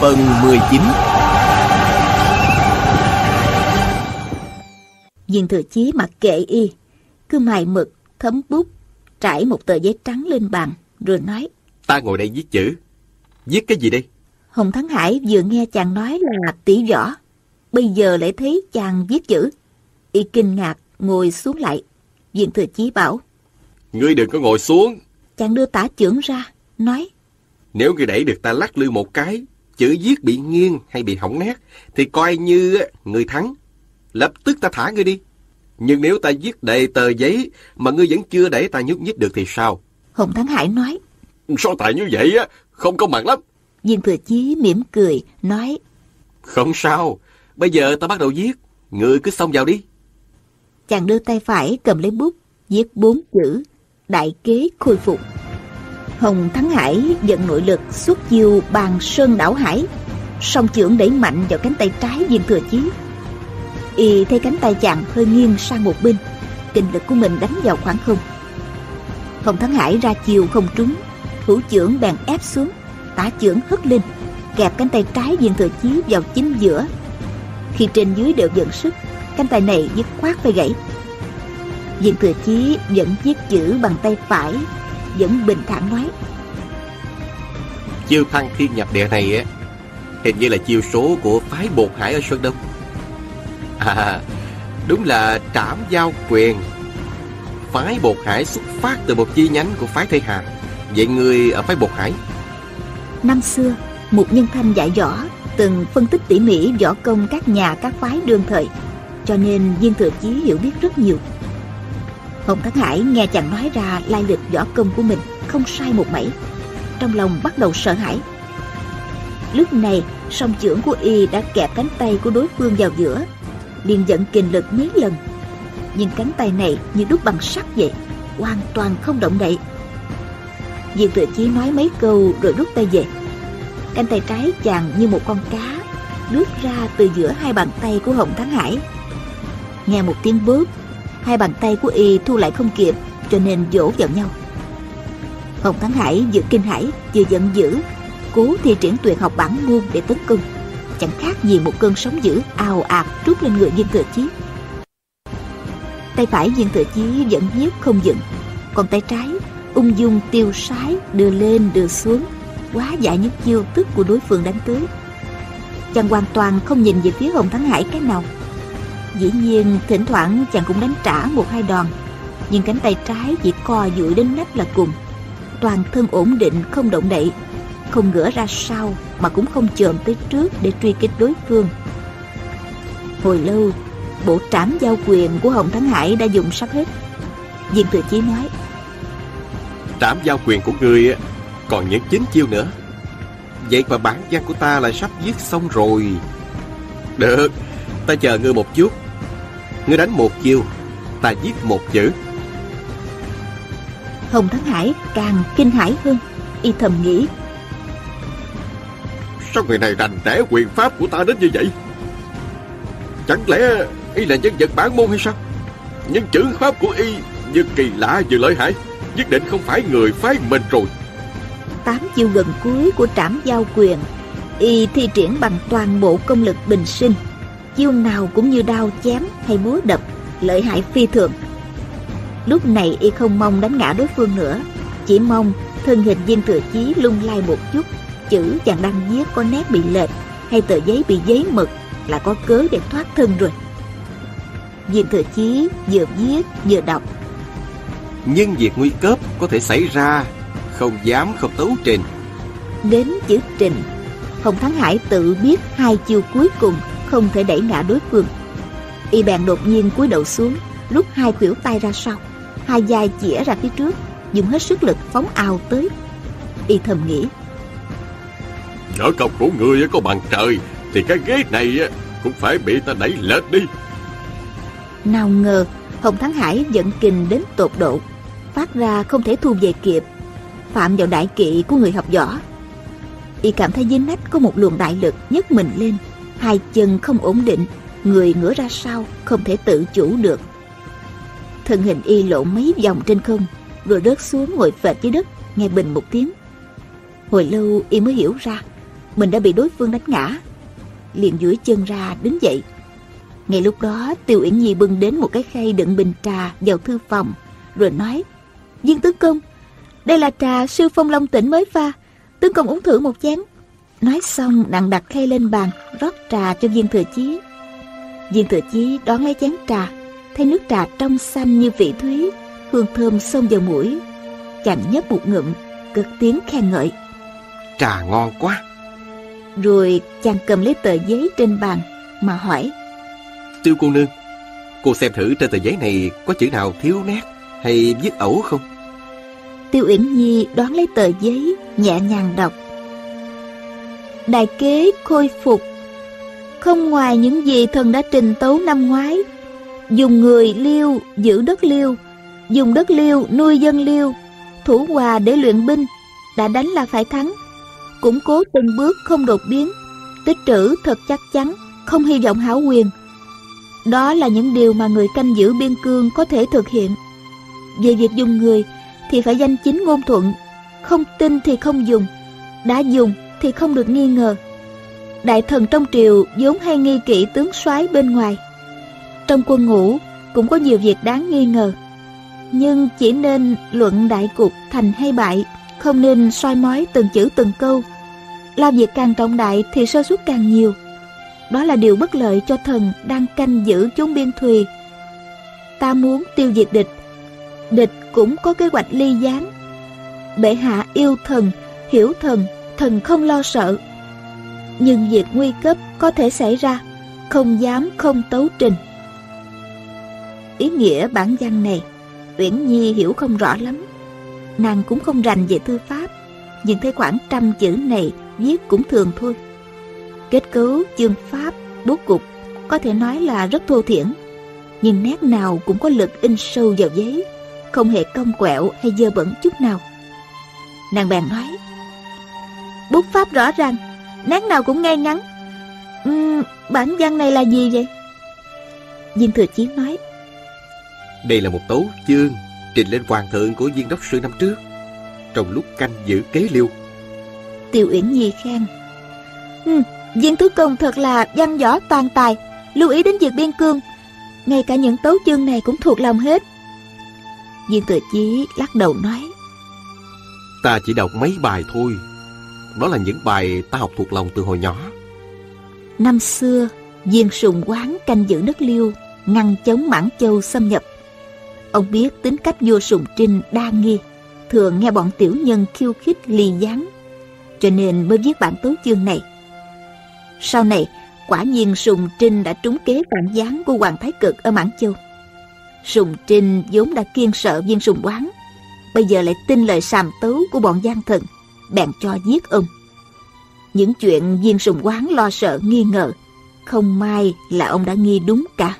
Phần 19 Viên thừa chí mặc kệ y, cứ mài mực, thấm bút, trải một tờ giấy trắng lên bàn, rồi nói. Ta ngồi đây viết chữ. Viết cái gì đây? Hồng Thắng Hải vừa nghe chàng nói là tỷ võ, bây giờ lại thấy chàng viết chữ. Y kinh ngạc, ngồi xuống lại. Viên thừa chí bảo. Ngươi đừng có ngồi xuống. Chàng đưa tả trưởng ra, nói. Nếu ngươi đẩy được ta lắc lư một cái, chữ viết bị nghiêng hay bị hỏng nét, thì coi như người thắng. Lập tức ta thả ngươi đi. Nhưng nếu ta viết đầy tờ giấy mà ngươi vẫn chưa đẩy ta nhúc nhích được thì sao? Hồng Thắng Hải nói. Sao tại như vậy á? Không công bằng lắm. Viên Thừa Chí mỉm cười, nói. Không sao. Bây giờ ta bắt đầu viết. Ngươi cứ xông vào đi. Chàng đưa tay phải cầm lấy bút, viết bốn chữ. Đại kế khôi phục. Hồng Thắng Hải dẫn nội lực xuất chiêu bàn sơn đảo hải. Song trưởng đẩy mạnh vào cánh tay trái viên thừa chí. Y thấy cánh tay chàng hơi nghiêng sang một bên. Kinh lực của mình đánh vào khoảng không. Hồng Thắng Hải ra chiều không trúng. Thủ trưởng bèn ép xuống. Tả trưởng hất lên. Kẹp cánh tay trái viên thừa chí vào chính giữa. Khi trên dưới đều dẫn sức, cánh tay này dứt khoát phải gãy. Viên thừa chí vẫn viết chữ bằng tay phải vẫn bình thản nói. Chiêu thăng thiên nhập địa này á Hình như là chiêu số của phái bột hải ở Sơn Đông. À Đúng là trảm giao quyền. Phái bột hải xuất phát từ một chi nhánh của phái Tây Hà. Vậy người ở phái bột hải? Năm xưa Một nhân thanh dạy võ Từng phân tích tỉ mỉ võ công các nhà các phái đương thời. Cho nên viên thừa chí hiểu biết rất nhiều Hồng Thắng Hải nghe chàng nói ra lai lịch võ công của mình không sai một mảy. Trong lòng bắt đầu sợ hãi. Lúc này, song trưởng của y đã kẹp cánh tay của đối phương vào giữa, liền dẫn kình lực mấy lần. Nhưng cánh tay này như đúc bằng sắt vậy, hoàn toàn không động đậy. Diện tự chí nói mấy câu rồi rút tay về. Cánh tay trái chàng như một con cá, lướt ra từ giữa hai bàn tay của Hồng Thắng Hải. Nghe một tiếng bước hai bàn tay của y thu lại không kịp, cho nên vỗ vào nhau. Hồng thắng hải vừa kinh hãi vừa giận dữ, cố thi triển tuyệt học bản môn để tấn công. Chẳng khác gì một cơn sóng dữ ào ạt trút lên người viên thừa chí. Tay phải viên thừa chí vẫn hiếp không dừng, còn tay trái ung dung tiêu sái đưa lên đưa xuống, quá giải những chiêu thức của đối phương đánh tới. Chàng hoàn toàn không nhìn về phía hồng thắng hải cái nào. Dĩ nhiên, thỉnh thoảng chàng cũng đánh trả một hai đòn, Nhưng cánh tay trái chỉ co duỗi đến nách là cùng. Toàn thân ổn định, không động đậy, Không ngửa ra sau Mà cũng không chồm tới trước để truy kích đối phương. Hồi lâu, Bộ trảm giao quyền của Hồng Thắng Hải đã dùng sắp hết. Viên Thừa Chí nói, Trảm giao quyền của ngươi còn những chín chiêu nữa. Vậy mà bản văn của ta là sắp viết xong rồi. Được, Ta chờ ngươi một chút. Ngươi đánh một chiêu Ta viết một chữ. Hồng Thắng Hải càng kinh hãi hơn Y thầm nghĩ. Sao người này rành rẽ quyền pháp của ta đến như vậy? Chẳng lẽ Y là nhân vật bản môn hay sao? Nhưng chữ pháp của Y Vừa kỳ lạ vừa lợi hại Nhất định không phải người phái mình rồi. Tám chiêu gần cuối của trảm giao quyền Y thi triển bằng toàn bộ công lực bình sinh chiêu nào cũng như đao chém hay búa đập lợi hại phi thường. Lúc này y không mong đánh ngã đối phương nữa chỉ mong thân hình viên thừa chí lung lay một chút chữ chàng đang viết có nét bị lệch hay tờ giấy bị giấy mực là có cớ để thoát thân rồi. Viên thừa chí vừa viết vừa đọc. Nhưng việc nguy cấp có thể xảy ra không dám không tấu trình. Đến chữ trình hồng thắng hải tự biết hai chiêu cuối cùng không thể đẩy ngã đối phương. Y bèn đột nhiên cúi đầu xuống rút hai khuỷu tay ra sau. Hai vai chĩa ra phía trước dùng hết sức lực phóng ào tới. Y thầm nghĩ võ công của ngươi có bằng trời Thì cái ghế này cũng phải bị ta đẩy lệch đi. Nào ngờ Hồng Thắng Hải giận kình đến tột độ Phát ra không thể thu về kịp. Phạm vào đại kỵ của người học võ. Y cảm thấy dưới nách có một luồng đại lực nhấc mình lên Hai chân không ổn định, Người ngửa ra sau Không thể tự chủ được. Thân hình y lộn mấy vòng trên không, Rồi rớt xuống ngồi phệt dưới đất, Nghe bình một tiếng. Hồi lâu y mới hiểu ra, Mình đã bị đối phương đánh ngã. Liền duỗi chân ra đứng dậy. Ngay lúc đó, Tiêu Uyển Nhi bưng đến một cái khay đựng bình trà vào thư phòng, Rồi nói, Viên tướng công, Đây là trà sư phong long tỉnh mới pha, Tướng công uống thử một chén. Nói xong nàng đặt khay lên bàn Rót trà cho viên thừa chí. Viên thừa chí đón lấy chén trà Thấy nước trà trong xanh như vị thúy Hương thơm xông vào mũi. Chàng nhấp một ngụm Cực tiếng khen ngợi. Trà ngon quá. Rồi chàng cầm lấy tờ giấy trên bàn Mà hỏi. Tiêu cô nương Cô xem thử trên tờ giấy này Có chữ nào thiếu nét Hay viết ẩu không? Tiêu Uyển Nhi đoán lấy tờ giấy Nhẹ nhàng đọc Đại kế khôi phục. Không ngoài những gì thần đã trình tấu năm ngoái Dùng người liêu giữ đất liêu Dùng đất liêu nuôi dân liêu Thủ hòa để luyện binh Đã đánh là phải thắng. Củng cố từng bước không đột biến Tích trữ thật chắc chắn Không hy vọng hảo quyền. Đó là những điều mà người canh giữ biên cương có thể thực hiện. Về việc dùng người thì phải danh chính ngôn thuận, không tin thì không dùng, đã dùng thì không được nghi ngờ. Đại thần trong triều vốn hay nghi kỹ tướng soái bên ngoài. Trong quân ngũ cũng có nhiều việc đáng nghi ngờ. Nhưng chỉ nên luận đại cục thành hay bại, không nên soi mói từng chữ từng câu. Làm việc càng trọng đại thì sơ suất càng nhiều. Đó là điều bất lợi cho thần đang canh giữ chốn biên thùy. Ta muốn tiêu diệt địch. Địch cũng có kế hoạch ly gián. Bệ hạ yêu thần, hiểu thần, thần không lo sợ. Nhưng việc nguy cấp có thể xảy ra, không dám không tấu trình. Ý nghĩa bản văn này, Uyển Nhi hiểu không rõ lắm. Nàng cũng không rành về thư pháp, nhưng thấy khoảng trăm chữ này viết cũng thường thôi. Kết cấu, chương pháp, bố cục có thể nói là rất thô thiển, nhưng nét nào cũng có lực in sâu vào giấy, không hề cong quẹo hay dơ bẩn chút nào. Nàng bèn nói, bút pháp rõ ràng, nét nào cũng ngay ngắn. Uhm, bản văn này là gì vậy? Viên Thừa Chiến nói, Đây là một tấu chương trình lên hoàng thượng của viên đốc sư năm trước, trong lúc canh giữ kế liêu. Tiêu Uyển Nhi khen, uhm, Viên Thứ Công thật là văn võ toàn tài Lưu ý đến việc biên cương Ngay cả những tấu chương này cũng thuộc lòng hết Viên Thừa Chí lắc đầu nói Ta chỉ đọc mấy bài thôi đó là những bài ta học thuộc lòng từ hồi nhỏ. Năm xưa Viên sùng quán canh giữ đất liêu Ngăn chống Mãn Châu xâm nhập. Ông biết tính cách vua sùng trinh đa nghi Thường nghe bọn tiểu nhân khiêu khích ly gián Cho nên mới viết bản tấu chương này. Sau này, quả nhiên Sùng Trinh đã trúng kế phản gián của Hoàng Thái Cực ở Mãn Châu. Sùng Trinh vốn đã kiên sợ viên sùng quán, bây giờ lại tin lời sàm tấu của bọn gian thần, bèn cho giết ông. Những chuyện viên sùng quán lo sợ nghi ngờ, không may là ông đã nghi đúng cả.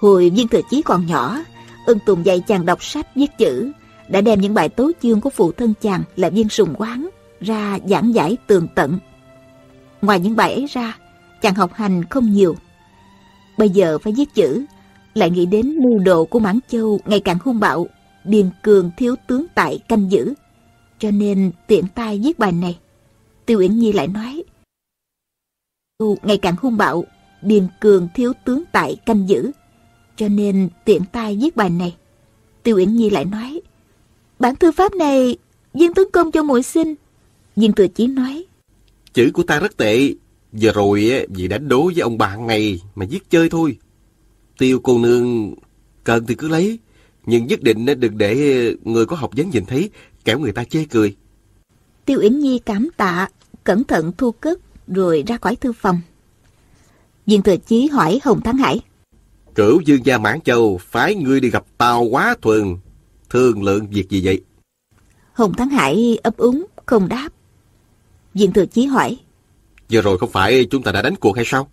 Hồi viên thừa chí còn nhỏ, ân tùng dạy chàng đọc sách viết chữ, đã đem những bài tố chương của phụ thân chàng là viên sùng quán ra giảng giải tường tận Ngoài những bài ấy ra, chàng học hành không nhiều. Bây giờ phải viết chữ, lại nghĩ đến mưu đồ của Mãn Châu ngày càng hung bạo, biên cường thiếu tướng tại canh giữ. Cho nên tiện tay viết bài này. Tiêu Uyển Nhi lại nói, ngày càng hung bạo, biên cường thiếu tướng tại canh giữ. Cho nên tiện tay viết bài này. Tiêu Uyển Nhi lại nói, bản thư pháp này viên tướng công cho muội xin. Viên thừa chí nói, Chữ của ta rất tệ. Giờ rồi vì đánh đố với ông bạn này mà giết chơi thôi. Tiêu cô nương cần thì cứ lấy. Nhưng nhất định đừng để người có học vấn nhìn thấy, kẻo người ta chê cười. Tiêu Yến Nhi cảm tạ, cẩn thận thu cất, rồi ra khỏi thư phòng. Viên Thừa Chí hỏi Hồng Thắng Hải. Cửu dương gia Mãn Châu phái ngươi đi gặp tao quá thuần. Thương lượng việc gì vậy? Hồng Thắng Hải ấp úng, không đáp. Viên thừa chí hỏi. Vừa rồi không phải chúng ta đã đánh cuộc hay sao?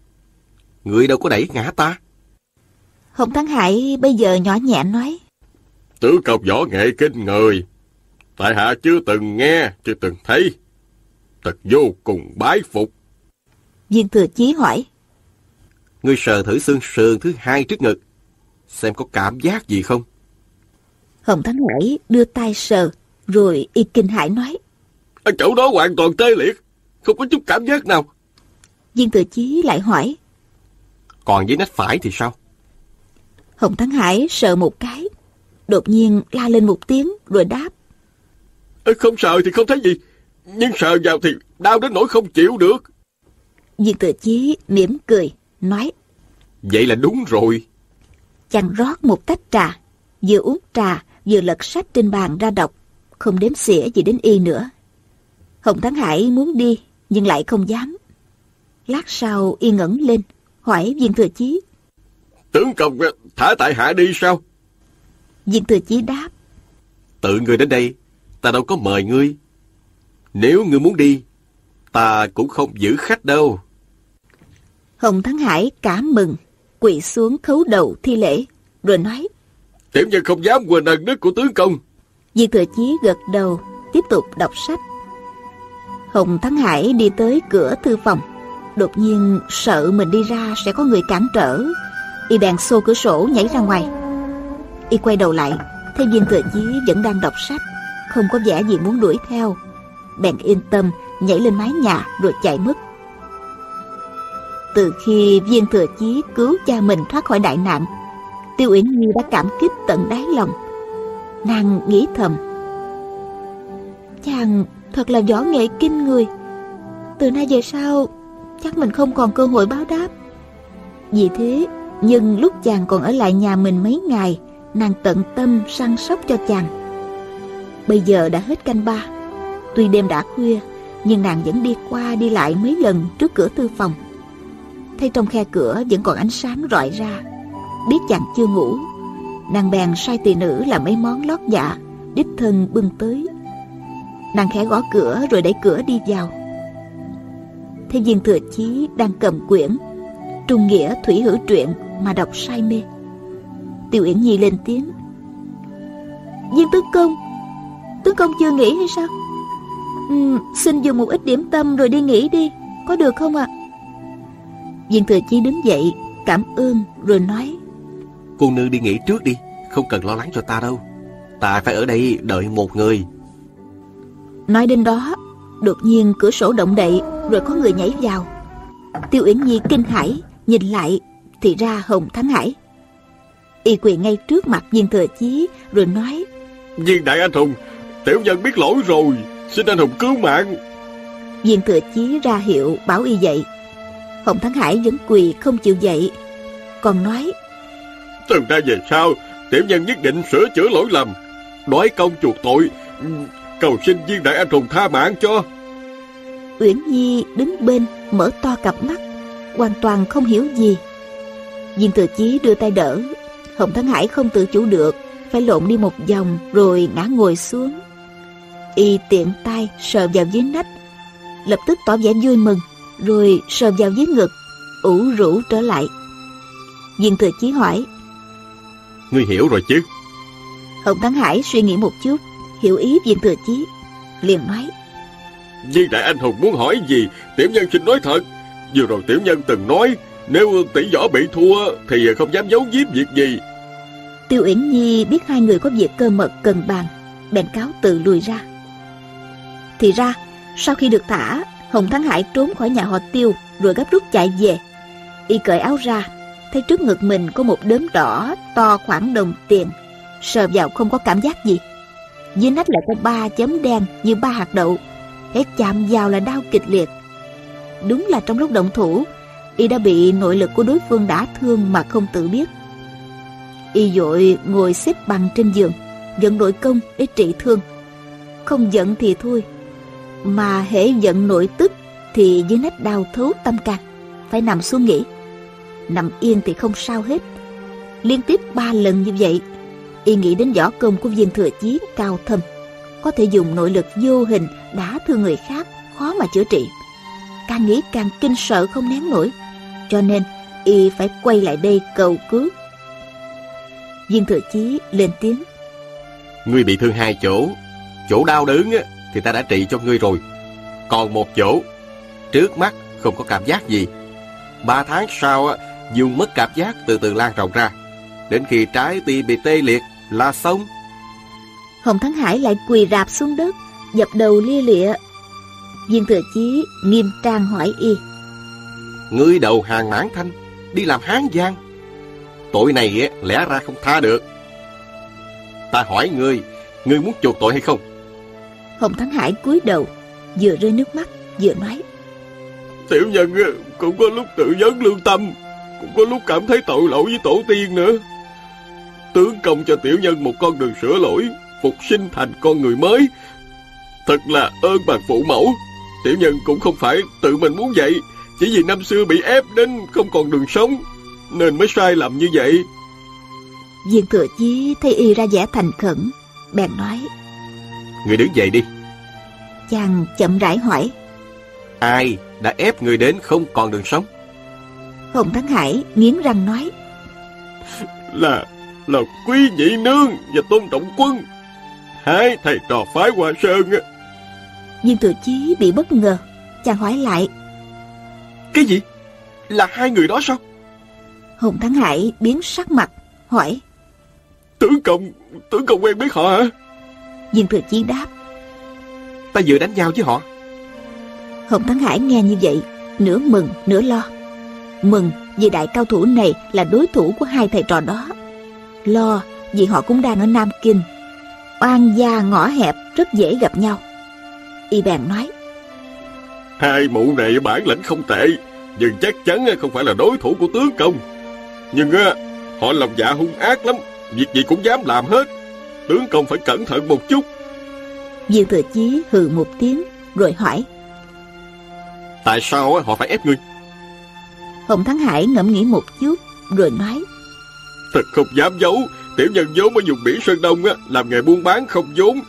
Người đâu có đẩy ngã ta. Hồng Thắng Hải bây giờ nhỏ nhẹ nói. Tứ công võ nghệ kinh người. Tại hạ chưa từng nghe, chưa từng thấy. Thật vô cùng bái phục. Viên thừa chí hỏi. Ngươi sờ thử xương sườn thứ hai trước ngực. Xem có cảm giác gì không? Hồng Thắng Hải đưa tay sờ, rồi y kinh hải nói. Ở chỗ đó hoàn toàn tê liệt, không có chút cảm giác nào. Viên thừa chí lại hỏi. Còn với nách phải thì sao? Hồng Thắng Hải sờ một cái, đột nhiên la lên một tiếng rồi đáp. Không sờ thì không thấy gì, nhưng sờ vào thì đau đến nỗi không chịu được. Viên thừa chí mỉm cười, nói. Vậy là đúng rồi. Chàng rót một tách trà, vừa uống trà vừa lật sách trên bàn ra đọc, không đếm xỉa gì đến y nữa. Hồng Thắng Hải muốn đi, nhưng lại không dám. Lát sau y ngẩng lên, hỏi viên thừa chí. Tướng công thả tại hạ đi sao? Viên thừa chí đáp. Tự ngươi đến đây, ta đâu có mời ngươi. Nếu ngươi muốn đi, ta cũng không giữ khách đâu. Hồng Thắng Hải cảm mừng, quỳ xuống khấu đầu thi lễ, rồi nói. Tiểu nhân không dám quên ân đức của tướng công. Viên thừa chí gật đầu, tiếp tục đọc sách. Hồng Thắng Hải đi tới cửa thư phòng. Đột nhiên sợ mình đi ra sẽ có người cản trở. Y bèn xô cửa sổ nhảy ra ngoài. Y quay đầu lại, thấy viên thừa chí vẫn đang đọc sách, không có vẻ gì muốn đuổi theo. Bèn yên tâm nhảy lên mái nhà rồi chạy mất. Từ khi viên thừa chí cứu cha mình thoát khỏi đại nạn, Tiêu Uyển Nhi đã cảm kích tận đáy lòng. Nàng nghĩ thầm. Chàng thật là võ nghệ kinh người. Từ nay về sau, chắc mình không còn cơ hội báo đáp. Vì thế, nhưng lúc chàng còn ở lại nhà mình mấy ngày, nàng tận tâm săn sóc cho chàng. Bây giờ đã hết canh ba. Tuy đêm đã khuya, nhưng nàng vẫn đi qua đi lại mấy lần trước cửa tư phòng. Thấy trong khe cửa vẫn còn ánh sáng rọi ra biết chàng chưa ngủ nàng bèn sai tỳ nữ làm mấy món lót dạ đích thân bưng tới nàng khẽ gõ cửa rồi đẩy cửa đi vào thấy viên thừa chí đang cầm quyển trung nghĩa thủy hữu truyện mà đọc say mê tiêu yển nhi lên tiếng viên tướng công tướng công chưa nghỉ hay sao? Ừ, xin dùng một ít điểm tâm rồi đi nghỉ đi. Có được không ạ? À? viên thừa chí đứng dậy cảm ơn rồi nói. Cô nương đi nghỉ trước đi Không cần lo lắng cho ta đâu. Ta phải ở đây đợi một người. Nói đến đó Đột nhiên cửa sổ động đậy Rồi có người nhảy vào. Tiêu Uyển Nhi kinh hãi Nhìn lại thì ra Hồng Thắng Hải. Y quỳ ngay trước mặt viên thừa chí Rồi nói. Viên đại anh hùng Tiểu nhân biết lỗi rồi Xin anh hùng cứu mạng Viên thừa chí ra hiệu bảo y dậy Hồng Thắng Hải vẫn quỳ không chịu dậy Còn nói từ nay về sau, tiểu nhân nhất định sửa chữa lỗi lầm, đói công chuộc tội, cầu xin viên đại anh hùng tha mạng cho. Uyển Nhi đứng bên, mở to cặp mắt, hoàn toàn không hiểu gì. Viên Thừa Chí đưa tay đỡ, Hồng Thắng Hải không tự chủ được, phải lộn đi một vòng rồi ngã ngồi xuống. Y tiện tay sờ vào dưới nách, lập tức tỏ vẻ vui mừng, rồi sờ vào dưới ngực, ủ rũ trở lại. Viên Thừa Chí hỏi, Ngươi hiểu rồi chứ? Hồng Thắng Hải suy nghĩ một chút Hiểu ý viên thừa chí liền nói Viên đại anh hùng muốn hỏi gì Tiểu nhân xin nói thật. Vừa rồi tiểu nhân từng nói Nếu tỷ võ bị thua Thì không dám giấu giếm việc gì. Tiêu Uyển Nhi biết hai người có việc cơ mật cần bàn Bèn cáo từ lùi ra thì ra, Sau khi được thả, Hồng Thắng Hải trốn khỏi nhà họ Tiêu Rồi gấp rút chạy về. Y cởi áo ra, thấy trước ngực mình có một đốm đỏ to khoảng đồng tiền, sờ vào không có cảm giác gì. Dưới nách lại có ba chấm đen như ba hạt đậu hết chạm vào là đau kịch liệt. Đúng là trong lúc động thủ, y đã bị nội lực của đối phương đả thương mà không tự biết. Y dội ngồi xếp bằng trên giường, dẫn nội công để trị thương. Không giận thì thôi mà hễ giận nội tức thì dưới nách đau thấu tâm can phải nằm xuống nghỉ nằm yên thì không sao hết liên tiếp ba lần như vậy y nghĩ đến võ công của viên thừa chí cao thâm có thể dùng nội lực vô hình đã thương người khác khó mà chữa trị. Càng nghĩ càng kinh sợ không nén nổi, cho nên y phải quay lại đây cầu cứu. Viên thừa chí lên tiếng. Ngươi bị thương hai chỗ, chỗ đau đớn á, thì ta đã trị cho ngươi rồi. Còn một chỗ, trước mắt không có cảm giác gì. Ba tháng sau á, dùng mất cảm giác từ từ lan rộng ra. Đến khi trái tim bị tê liệt là xong. Hồng Thắng Hải lại quỳ rạp xuống đất, dập đầu lia lịa. Viên thừa chí nghiêm trang hỏi y. Ngươi đầu hàng mãn thanh, đi làm hán giang. Tội này á, lẽ ra không tha được. Ta hỏi ngươi, ngươi muốn chuộc tội hay không? Hồng Thắng Hải cúi đầu, vừa rơi nước mắt, vừa nói. Tiểu nhân cũng có lúc tự vấn lương tâm, cũng có lúc cảm thấy tội lỗi với tổ tiên nữa. Tướng công cho tiểu nhân một con đường sửa lỗi, phục sinh thành con người mới. Thật là ơn bằng phụ mẫu. Tiểu nhân cũng không phải tự mình muốn vậy, chỉ vì năm xưa bị ép đến không còn đường sống, nên mới sai lầm như vậy. Viên thừa chí thấy y ra vẻ thành khẩn, bèn nói. Người đứng dậy đi. Chàng chậm rãi hỏi. Ai đã ép người đến không còn đường sống? Hồng Thắng Hải nghiến răng nói. Là, là quý nhị nương và tôn trọng quân. Hai thầy trò phái Hoa Sơn á. Viên thừa chí bị bất ngờ, chàng hỏi lại. Cái gì? Là hai người đó sao? Hồng Thắng Hải biến sắc mặt, hỏi. Tướng công, tướng công quen biết họ hả? Viên thừa chí đáp. Ta vừa đánh nhau với họ. Hồng Thắng Hải nghe như vậy, nửa mừng nửa lo. Mừng vì đại cao thủ này là đối thủ của hai thầy trò đó. Lo vì họ cũng đang ở Nam Kinh. Oan gia ngõ hẹp rất dễ gặp nhau. Y bèn nói. Hai mụ này bản lĩnh không tệ, nhưng chắc chắn không phải là đối thủ của tướng công. Nhưng á, họ lòng dạ hung ác lắm, việc gì cũng dám làm hết. Tướng công phải cẩn thận một chút. Viên thừa chí hừ một tiếng rồi hỏi. Tại sao họ phải ép ngươi? Hồng Thắng Hải ngẫm nghĩ một chút rồi nói. Thật không dám giấu, tiểu nhân vốn ở vùng biển Sơn Đông á, làm nghề buôn bán không vốn.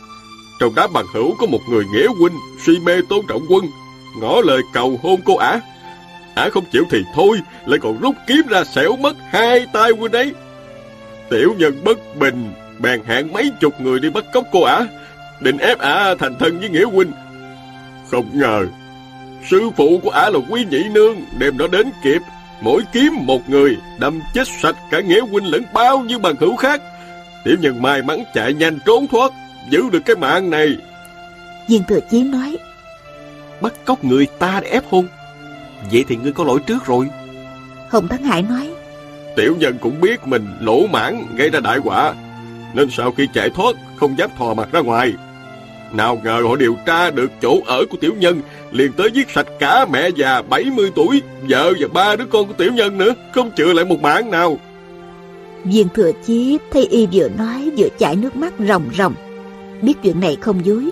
Trong đám bằng hữu có một người nghĩa huynh, suy mê tôn trọng quân, ngỏ lời cầu hôn cô ả. Ả không chịu thì thôi, lại còn rút kiếm ra xẻo mất hai tay huynh ấy. Tiểu nhân bất bình, bèn hẹn mấy chục người đi bắt cóc cô ả, định ép ả thành thân với nghĩa huynh. Không ngờ, sư phụ của ả là quý nhị nương, đêm đó đến kịp, mỗi kiếm một người, đâm chết sạch cả nghĩa huynh lẫn bao nhiêu bằng hữu khác. Tiểu nhân may mắn chạy nhanh trốn thoát, giữ được cái mạng này. Viên thừa chí nói. Bắt cóc người ta để ép hôn. Vậy thì ngươi có lỗi trước rồi. Hồng Thắng Hải nói. Tiểu nhân cũng biết mình lỗ mãn gây ra đại quả, nên sau khi chạy thoát không dám thò mặt ra ngoài. Nào ngờ họ điều tra được chỗ ở của tiểu nhân, liền tới giết sạch cả mẹ già 70 tuổi, vợ và ba đứa con của tiểu nhân nữa, không chừa lại một mạng nào. Viên thừa chí thấy y vừa nói vừa chảy nước mắt ròng ròng. Biết chuyện này không dối,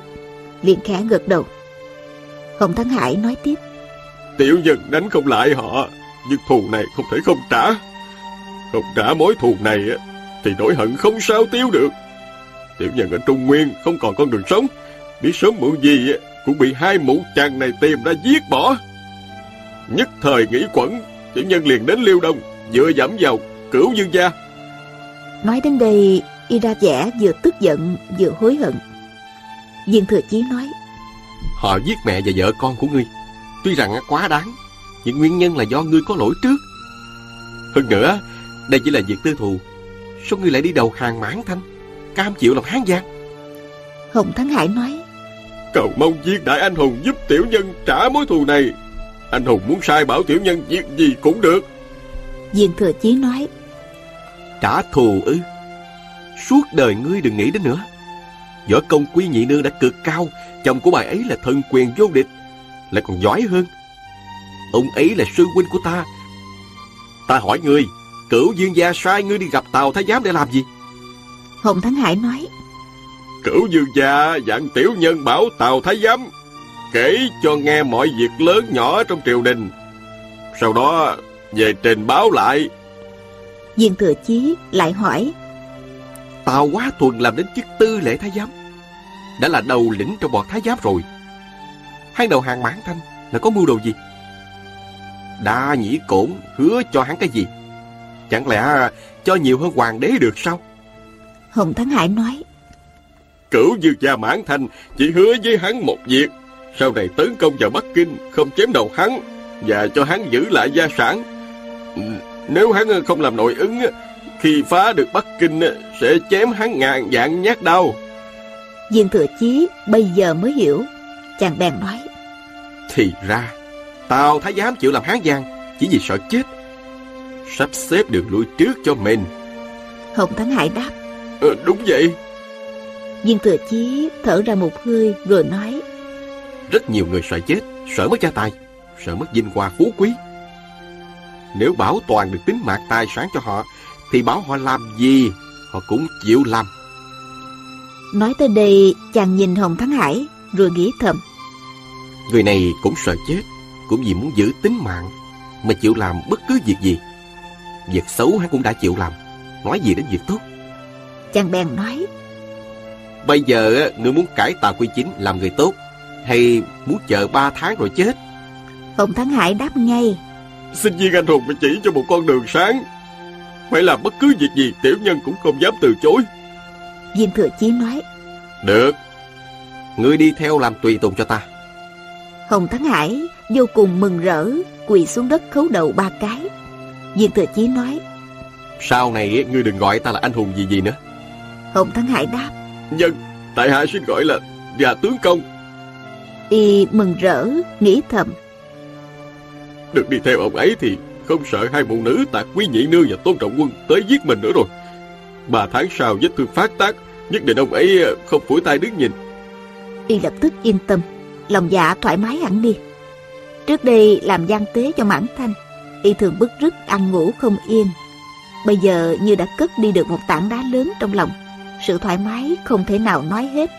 liền khẽ gật đầu. Hồng Thắng Hải nói tiếp. Tiểu nhân đánh không lại họ, nhưng thù này không thể không trả. Không trả mối thù này thì nỗi hận không sao tiêu được. Tiểu nhân ở Trung Nguyên không còn con đường sống, biết sớm muộn gì cũng bị hai mụ chàng này tìm ra giết bỏ. Nhất thời nghĩ quẩn, tiểu nhân liền đến Liêu Đông, dựa dẫm vào cửu dương gia. Nói đến đây, y ra vẻ vừa tức giận vừa hối hận. Viên thừa chí nói. Họ giết mẹ và vợ con của ngươi. Tuy rằng quá đáng, nhưng nguyên nhân là do ngươi có lỗi trước. Hơn nữa, đây chỉ là việc tư thù. Sao ngươi lại đi đầu hàng mãn thanh, cam chịu làm hán giang? Hồng Thắng Hải nói. Cầu mong viên đại anh hùng giúp tiểu nhân trả mối thù này. Anh hùng muốn sai bảo tiểu nhân việc gì cũng được. Viên thừa chí nói. Trả thù ư? Suốt đời ngươi đừng nghĩ đến nữa. Võ công quý nhị nương đã cực cao, chồng của bà ấy là thần quyền vô địch, lại còn giỏi hơn. Ông ấy là sư huynh của ta. Ta hỏi ngươi, cửu dương gia sai ngươi đi gặp Tào Thái Giám để làm gì? Hồng Thắng Hải nói. Cửu dương gia dặn tiểu nhân bảo Tào Thái Giám kể cho nghe mọi việc lớn nhỏ trong triều đình. Sau đó về trình báo lại. Viên thừa chí lại hỏi. Tào Quá Thuần làm đến chức tư lễ thái giám, đã là đầu lĩnh trong bọn thái giám rồi. Hắn đầu hàng mãn thanh là có mưu đồ gì? Đa nhĩ cổn hứa cho hắn cái gì? Chẳng lẽ cho nhiều hơn hoàng đế được sao? Hồng Thắng Hải nói. Cửu dư gia mãn thanh chỉ hứa với hắn một việc. Sau này tấn công vào Bắc Kinh, không chém đầu hắn và cho hắn giữ lại gia sản. Nếu hắn không làm nội ứng, khi phá được Bắc Kinh sẽ chém hắn ngàn vạn nhát đau. Viên Thừa Chí bây giờ mới hiểu. Chàng bèn nói. Thì ra, Tào Thái Giám chịu làm hán giang chỉ vì sợ chết. Sắp xếp đường lui trước cho mình. Hồng Thắng Hải đáp. Ừ, đúng vậy. Viên Thừa Chí thở ra một hơi rồi nói. Rất nhiều người sợ chết, sợ mất gia tài, sợ mất vinh hoa phú quý. Nếu bảo toàn được tính mạng tài sản cho họ, thì bảo họ làm gì, họ cũng chịu làm. Nói tới đây, chàng nhìn Hồng Thắng Hải, rồi nghĩ thầm. Người này cũng sợ chết, cũng vì muốn giữ tính mạng, mà chịu làm bất cứ việc gì. Việc xấu hắn cũng đã chịu làm, nói gì đến việc tốt. Chàng bèn nói. Bây giờ ngươi muốn cải tạo quy chính làm người tốt, hay muốn chờ ba tháng rồi chết? Hồng Thắng Hải đáp ngay. Xin viên anh hùng phải chỉ cho một con đường sáng. Phải làm bất cứ việc gì tiểu nhân cũng không dám từ chối. Viên Thừa Chí nói. Được, ngươi đi theo làm tùy tùng cho ta. Hồng Thắng Hải vô cùng mừng rỡ, quỳ xuống đất khấu đầu ba cái. Viên Thừa Chí nói. Sau này ngươi đừng gọi ta là anh hùng gì gì nữa. Hồng Thắng Hải đáp. Nhân, tại hạ xin gọi là già tướng công. Y mừng rỡ, nghĩ thầm. Được đi theo ông ấy thì không sợ hai phụ nữ tạc quý nhị nương và tôn trọng quân tới giết mình nữa rồi. Ba tháng sau vết thương phát tác, nhất định ông ấy không phủi tay đứng nhìn. Y lập tức yên tâm, lòng dạ thoải mái hẳn đi. Trước đây làm gian tế cho mãn thanh, Y thường bức rứt ăn ngủ không yên. Bây giờ như đã cất đi được một tảng đá lớn trong lòng, sự thoải mái không thể nào nói hết.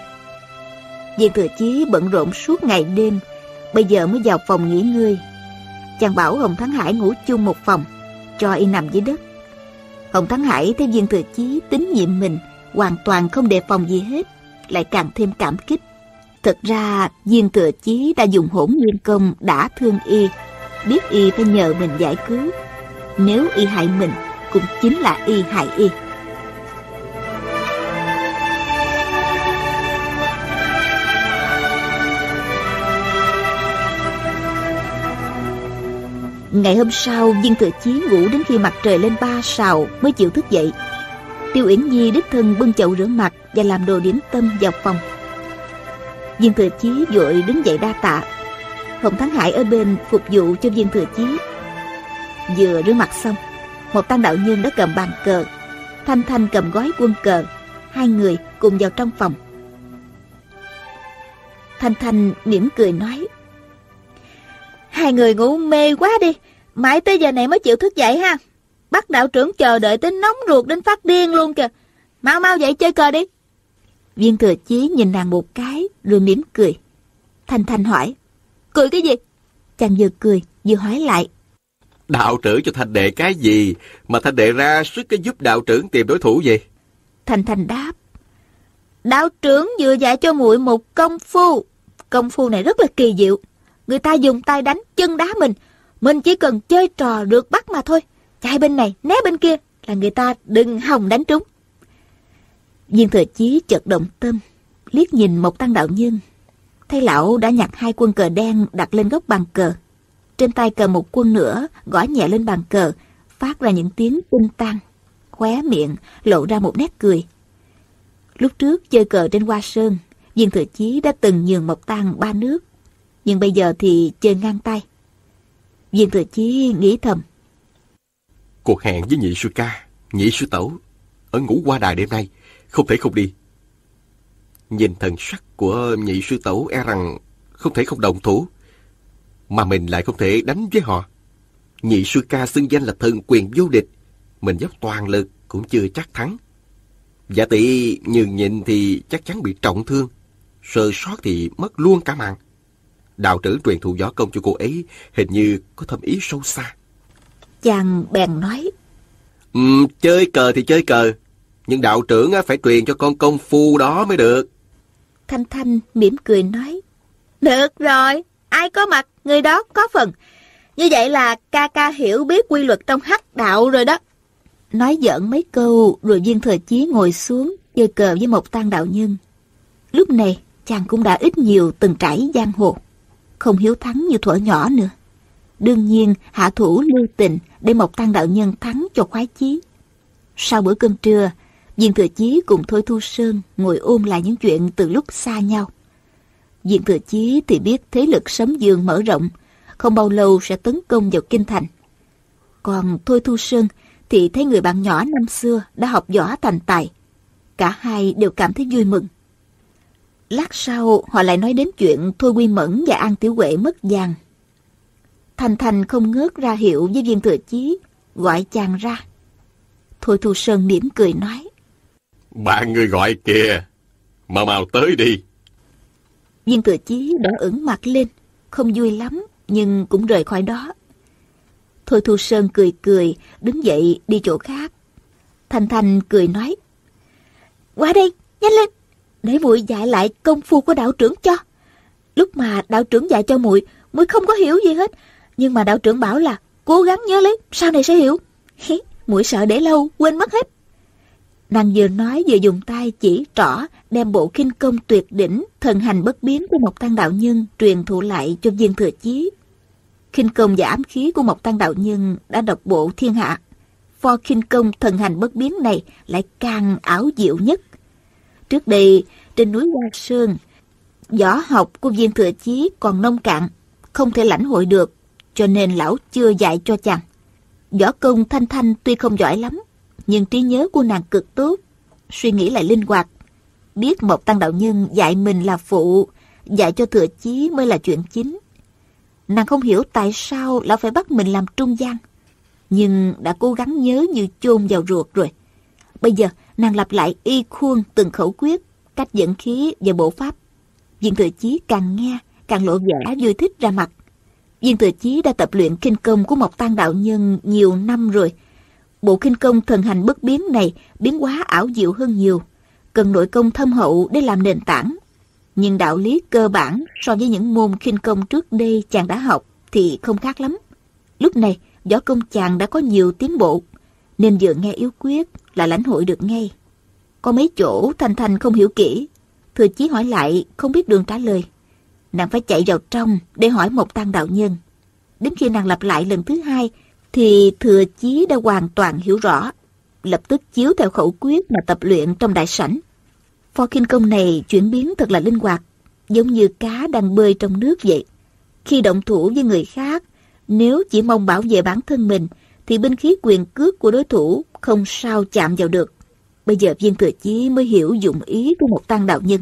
Viên thừa chí bận rộn suốt ngày đêm, bây giờ mới vào phòng nghỉ ngơi. Chàng bảo Hồng Thắng Hải ngủ chung một phòng, cho y nằm dưới đất. Hồng Thắng Hải thấy viên thừa chí tín nhiệm mình, hoàn toàn không đề phòng gì hết, lại càng thêm cảm kích. Thật ra, viên thừa chí đã dùng hỗn nguyên công đã thương y, biết y phải nhờ mình giải cứu. Nếu y hại mình, cũng chính là y hại y. Ngày hôm sau, viên thừa chí ngủ đến khi mặt trời lên ba sào mới chịu thức dậy. Tiêu Uyển Nhi đích thân bưng chậu rửa mặt và làm đồ điểm tâm vào phòng. Viên thừa chí vội đứng dậy đa tạ. Hồng Thắng Hải ở bên phục vụ cho viên thừa chí. Vừa rửa mặt xong, một tăng đạo nhân đã cầm bàn cờ. Thanh Thanh cầm gói quân cờ. Hai người cùng vào trong phòng. Thanh Thanh mỉm cười nói. Hai người ngủ mê quá đi. Mãi tới giờ này mới chịu thức dậy ha. Bắt đạo trưởng chờ đợi tới nóng ruột đến phát điên luôn kìa. Mau mau dậy chơi cờ đi. Viên thừa chí nhìn nàng một cái rồi mỉm cười. Thanh Thanh hỏi. Cười cái gì? Chàng vừa cười vừa hỏi lại. Đạo trưởng cho thanh đệ cái gì mà thanh đệ ra sức cái giúp đạo trưởng tìm đối thủ gì? Thanh Thanh đáp. Đạo trưởng vừa dạy cho muội một công phu. Công phu này rất là kỳ diệu. Người ta dùng tay đánh chân đá mình. Mình chỉ cần chơi trò được bắt mà thôi. Chạy bên này, né bên kia là người ta đừng hòng đánh trúng. Viên thừa chí chợt động tâm, liếc nhìn một tăng đạo nhân. Thấy lão đã nhặt hai quân cờ đen đặt lên góc bàn cờ. Trên tay cờ một quân nữa, gõ nhẹ lên bàn cờ, phát ra những tiếng tinh tăng. Khóe miệng, lộ ra một nét cười. Lúc trước chơi cờ trên Hoa Sơn, Viên Thừa Chí đã từng nhường Mộc Tăng ba nước. Nhưng bây giờ thì chơi ngang tay. Viên Thừa Chí nghĩ thầm. Cuộc hẹn với nhị sư ca, nhị sư tẩu, ở ngũ qua đài đêm nay, không thể không đi. Nhìn thần sắc của nhị sư tẩu e rằng không thể không đồng thủ, mà mình lại không thể đánh với họ. Nhị sư ca xưng danh là thần quyền vô địch, mình dốc toàn lực cũng chưa chắc thắng. Giả tỷ nhường nhịn thì chắc chắn bị trọng thương, sơ sót thì mất luôn cả mạng. Đạo trưởng truyền thụ võ công cho cô ấy hình như có thâm ý sâu xa. Chàng bèn nói. Um, chơi cờ thì chơi cờ, nhưng đạo trưởng phải truyền cho con công phu đó mới được. Thanh Thanh mỉm cười nói. Được rồi, ai có mặt, người đó có phần. Như vậy là ca ca hiểu biết quy luật trong hắc đạo rồi đó. Nói giỡn mấy câu rồi viên thời chí ngồi xuống chơi cờ với một tăng đạo nhân. Lúc này chàng cũng đã ít nhiều từng trải giang hồ. Không hiếu thắng như thuở nhỏ nữa. Đương nhiên hạ thủ lưu tình để một tăng đạo nhân thắng cho khoái chí. Sau bữa cơm trưa, Diện Thừa Chí cùng Thôi Thu Sơn ngồi ôm lại những chuyện từ lúc xa nhau. Diện Thừa Chí thì biết thế lực sấm dương mở rộng, không bao lâu sẽ tấn công vào kinh thành. Còn Thôi Thu Sơn thì thấy người bạn nhỏ năm xưa đã học võ thành tài. Cả hai đều cảm thấy vui mừng. Lát sau họ lại nói đến chuyện Thôi Quy Mẫn và An Tiểu Huệ mất vàng. Thành Thành không ngớt ra hiệu với viên thừa chí, gọi chàng ra. Thôi Thu Sơn mỉm cười nói. Bạn người gọi kìa, mau mau tới đi. Viên thừa chí đỏ ửng mặt lên, không vui lắm, nhưng cũng rời khỏi đó. Thôi Thu Sơn cười cười, đứng dậy đi chỗ khác. Thanh Thanh cười nói. Qua đây, nhanh lên, để muội dạy lại công phu của đạo trưởng cho. Lúc mà đạo trưởng dạy cho muội, muội không có hiểu gì hết. Nhưng mà đạo trưởng bảo là cố gắng nhớ lấy, sau này sẽ hiểu. muội sợ để lâu, quên mất hết. Nàng vừa nói vừa dùng tay chỉ trỏ đem bộ kinh công tuyệt đỉnh, thần hành bất biến của một tăng đạo nhân truyền thụ lại cho viên thừa chí. Kinh công và ám khí của một tăng đạo nhân đã độc bộ thiên hạ. Pho kinh công thần hành bất biến này lại càng ảo diệu nhất. Trước đây, trên núi Hoa Sơn, võ học của viên thừa chí còn nông cạn, không thể lãnh hội được, cho nên lão chưa dạy cho chàng. Võ công thanh thanh tuy không giỏi lắm, nhưng trí nhớ của nàng cực tốt, suy nghĩ lại linh hoạt. Biết một tăng đạo nhân dạy mình là phụ, dạy cho thừa chí mới là chuyện chính. Nàng không hiểu tại sao lão phải bắt mình làm trung gian, nhưng đã cố gắng nhớ như chôn vào ruột rồi. Bây giờ, nàng lặp lại y khuôn từng khẩu quyết, cách dẫn khí và bộ pháp. Viên thừa chí càng nghe, càng lộ vẻ vui thích ra mặt. Viên thừa chí đã tập luyện kinh công của một tăng đạo nhân nhiều năm rồi, Bộ kinh công thần hành bất biến này biến hóa ảo diệu hơn nhiều, cần nội công thâm hậu để làm nền tảng. Nhưng đạo lý cơ bản so với những môn kinh công trước đây chàng đã học thì không khác lắm. Lúc này, võ công chàng đã có nhiều tiến bộ, nên vừa nghe yếu quyết là lãnh hội được ngay. Có mấy chỗ Thanh Thanh không hiểu kỹ, thừa chí hỏi lại không biết đường trả lời. Nàng phải chạy vào trong để hỏi một tăng đạo nhân. Đến khi nàng lặp lại lần thứ hai thì thừa chí đã hoàn toàn hiểu rõ, lập tức chiếu theo khẩu quyết mà tập luyện trong đại sảnh. Pho kinh công này chuyển biến thật là linh hoạt, giống như cá đang bơi trong nước vậy. Khi động thủ với người khác, nếu chỉ mong bảo vệ bản thân mình, thì binh khí quyền cước của đối thủ không sao chạm vào được. Bây giờ viên thừa chí mới hiểu dụng ý của một tăng đạo nhân.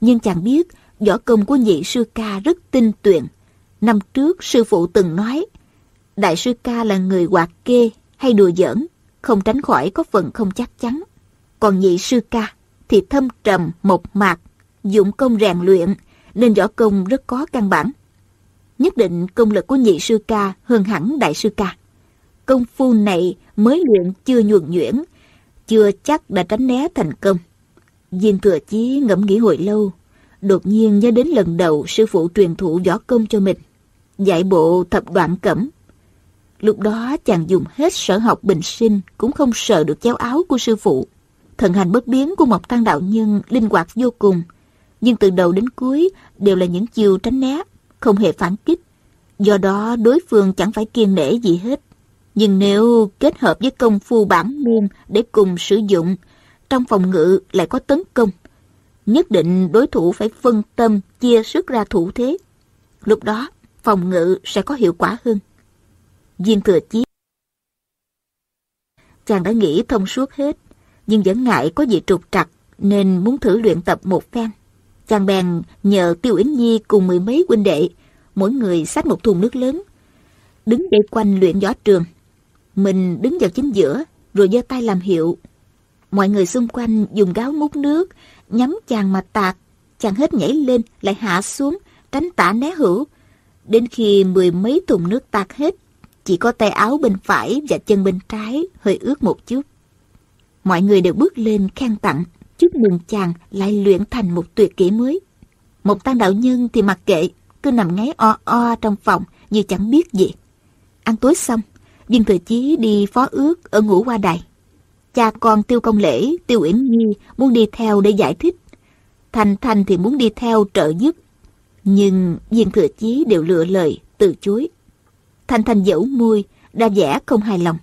Nhưng chàng biết, võ công của nhị sư ca rất tinh tuyền. Năm trước, sư phụ từng nói, Đại sư ca là người hoạt kê hay đùa giỡn, không tránh khỏi có phần không chắc chắn. Còn nhị sư ca thì thâm trầm, mộc mạc, dụng công rèn luyện, nên võ công rất có căn bản. Nhất định công lực của nhị sư ca hơn hẳn đại sư ca. Công phu này mới luyện chưa nhuần nhuyễn, chưa chắc đã tránh né thành công. Viên thừa chí ngẫm nghĩ hồi lâu, đột nhiên nhớ đến lần đầu sư phụ truyền thụ võ công cho mình. Dạy bộ thập đoạn cẩm, Lúc đó chàng dùng hết sở học bình sinh cũng không sợ được chéo áo của sư phụ. Thần hành bất biến của một tăng đạo nhân linh hoạt vô cùng, nhưng từ đầu đến cuối đều là những chiều tránh né, không hề phản kích. Do đó đối phương chẳng phải kiên nể gì hết. Nhưng nếu kết hợp với công phu bản môn để cùng sử dụng, trong phòng ngự lại có tấn công, nhất định đối thủ phải phân tâm chia sức ra thủ thế. Lúc đó, phòng ngự sẽ có hiệu quả hơn. Viên thừa chí. Chàng đã nghĩ thông suốt hết, nhưng vẫn ngại có gì trục trặc nên muốn thử luyện tập một phen. Chàng bèn nhờ Tiêu Yến Nhi cùng mười mấy huynh đệ, mỗi người xách một thùng nước lớn, đứng dậy quanh luyện võ trường. Mình đứng vào chính giữa, rồi giơ tay làm hiệu. Mọi người xung quanh dùng gáo múc nước, nhắm chàng mà tạt. Chàng hết nhảy lên, lại hạ xuống, tránh tả né hữu. Đến khi mười mấy thùng nước tạt hết, chỉ có tay áo bên phải và chân bên trái hơi ướt một chút. Mọi người đều bước lên khen tặng, chúc mừng chàng lại luyện thành một tuyệt kỹ mới. Một tăng đạo nhân thì mặc kệ, cứ nằm ngáy o o trong phòng như chẳng biết gì. Ăn tối xong, viên thừa chí đi phó ước ở ngũ qua đài. Cha con tiêu công lễ, tiêu uyển nhi muốn đi theo để giải thích. Thành Thành thì muốn đi theo trợ giúp. Nhưng viên thừa chí đều lựa lời, từ chối. Thành Thành dẫu môi, đa vẻ không hài lòng.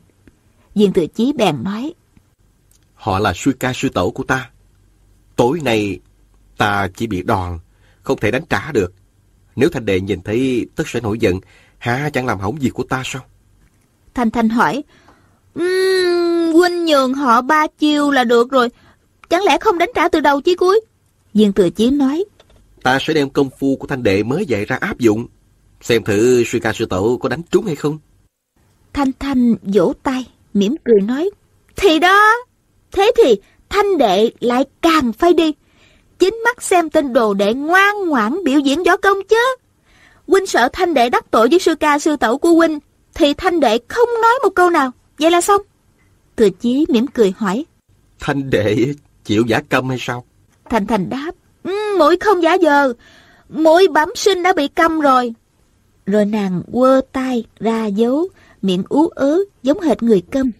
Viên thừa chí bèn nói. Họ là sư ca sư tổ của ta. Tối nay ta chỉ bị đòn, không thể đánh trả được. Nếu thanh đệ nhìn thấy tất sẽ nổi giận, hả chẳng làm hỏng việc của ta sao? Thanh Thanh hỏi, um, huynh nhường họ ba chiêu là được rồi, chẳng lẽ không đánh trả từ đầu chí cuối? Viên Thừa Chí nói, ta sẽ đem công phu của thanh đệ mới dạy ra áp dụng, xem thử sư ca sư tổ có đánh trúng hay không. Thanh Thanh vỗ tay, mỉm cười nói, thì đó, thế thì thanh đệ lại càng phải đi. Chính mắt xem tên đồ đệ ngoan ngoãn biểu diễn võ công chứ. Huynh sợ thanh đệ đắc tội với sư ca sư tẩu của huynh, thì thanh đệ không nói một câu nào. Vậy là xong. Thừa chí mỉm cười hỏi. Thanh đệ chịu giả câm hay sao? Thành Thành đáp. Mũi không giả giờ. Mũi bẩm sinh đã bị câm rồi. Rồi nàng quơ tay ra dấu, miệng ú ớ giống hệt người câm.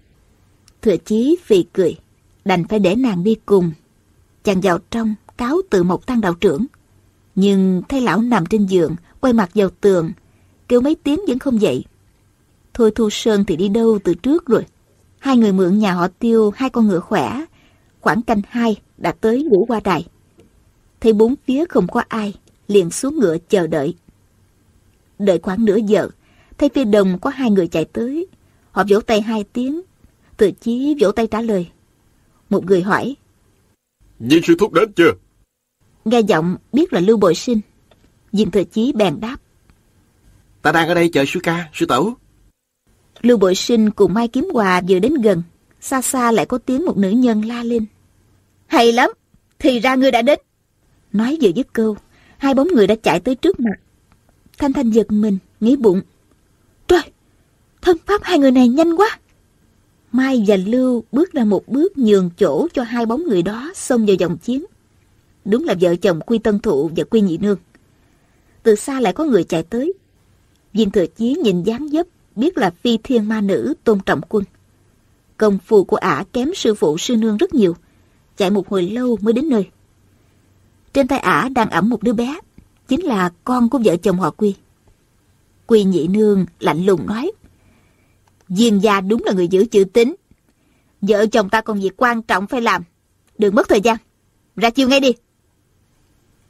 Thừa chí phì cười, đành phải để nàng đi cùng. Chàng vào trong, cáo từ một tăng đạo trưởng. Nhưng thấy lão nằm trên giường, quay mặt vào tường, kêu mấy tiếng vẫn không dậy. Thôi Thu Sơn thì đi đâu từ trước rồi. Hai người mượn nhà họ tiêu hai con ngựa khỏe. Khoảng canh hai đã tới ngũ qua đài. Thấy bốn phía không có ai, liền xuống ngựa chờ đợi. Đợi khoảng nửa giờ, thấy phía đồng có hai người chạy tới. Họ vỗ tay hai tiếng. Từ chí vỗ tay trả lời. Một người hỏi. Viên sư thúc đến chưa? Nghe giọng biết là Lưu Bội Sinh. Viên Thừa Chí bèn đáp. Ta đang ở đây chờ sư ca, sư tẩu. Lưu Bội Sinh cùng Mai Kiếm Hòa vừa đến gần. Xa xa lại có tiếng một nữ nhân la lên. Hay lắm, thì ra ngươi đã đến. Nói vừa dứt câu, hai bóng người đã chạy tới trước mặt. Thanh Thanh giật mình, nghĩ bụng. Trời, thân pháp hai người này nhanh quá. Mai và Lưu bước ra một bước nhường chỗ cho hai bóng người đó xông vào dòng chiến. Đúng là vợ chồng Quy Tân Thụ và Quy Nhị Nương. Từ xa lại có người chạy tới. Viên Thừa Chí nhìn dáng dấp, biết là phi thiên ma nữ tôn trọng quân. Công phu của ả kém sư phụ sư nương rất nhiều. Chạy một hồi lâu mới đến nơi. Trên tay ả đang ẩm một đứa bé, chính là con của vợ chồng họ Quy. Quy Nhị Nương lạnh lùng nói. Diên gia đúng là người giữ chữ tín. Vợ chồng ta còn việc quan trọng phải làm. Đừng mất thời gian. Ra chiều ngay đi.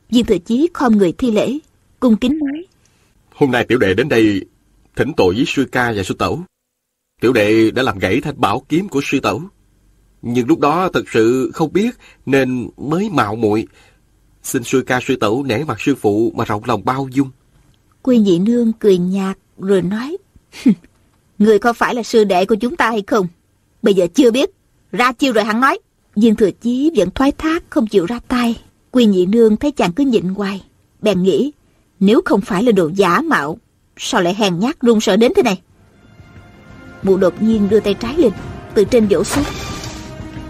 Diêm thừa chí khom người thi lễ, cung kính nói. Hôm nay tiểu đệ đến đây thỉnh tội với sư ca và sư tẩu. Tiểu đệ đã làm gãy thanh bảo kiếm của sư tẩu. Nhưng lúc đó thật sự không biết nên mới mạo muội Xin sư ca sư tẩu nể mặt sư phụ mà rộng lòng bao dung. Quy nhị nương cười nhạt rồi nói. Người có phải là sư đệ của chúng ta hay không? Bây giờ chưa biết. Ra chiêu rồi hắn nói. Viên thừa chí vẫn thoái thác, không chịu ra tay. Quy nhị nương thấy chàng cứ nhịn hoài. Bèn nghĩ, nếu không phải là đồ giả mạo, sao lại hèn nhát run sợ đến thế này. Mụ đột nhiên đưa tay trái lên, từ trên vỗ xuống.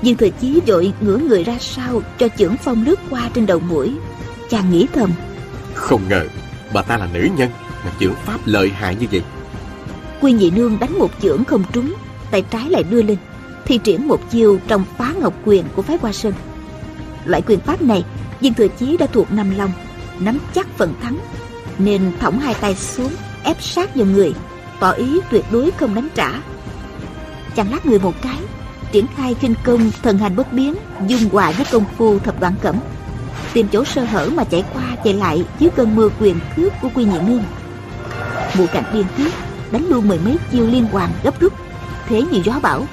Viên thừa chí vội ngửa người ra sau cho chưởng phong lướt qua trên đầu mũi. Chàng nghĩ thầm. Không ngờ bà ta là nữ nhân mà chưởng pháp lợi hại như vậy. Quy nhị nương đánh một chưởng không trúng, tay trái lại đưa lên, thi triển một chiêu trong phá ngọc quyền của phái Hoa Sơn. Loại quyền pháp này, viên thừa chí đã thuộc năm long, nắm chắc phần thắng, nên thõng hai tay xuống, ép sát vào người, tỏ ý tuyệt đối không đánh trả. Chàng lắc người một cái, triển khai khinh công thần hành bất biến, dung hòa với công phu thập đoạn cẩm, tìm chỗ sơ hở mà chạy qua chạy lại dưới cơn mưa quyền cướp của quy nhị nương. Mụ cảnh điên tiết đánh luôn mười mấy chiêu liên hoàn gấp rút. Thế như gió bão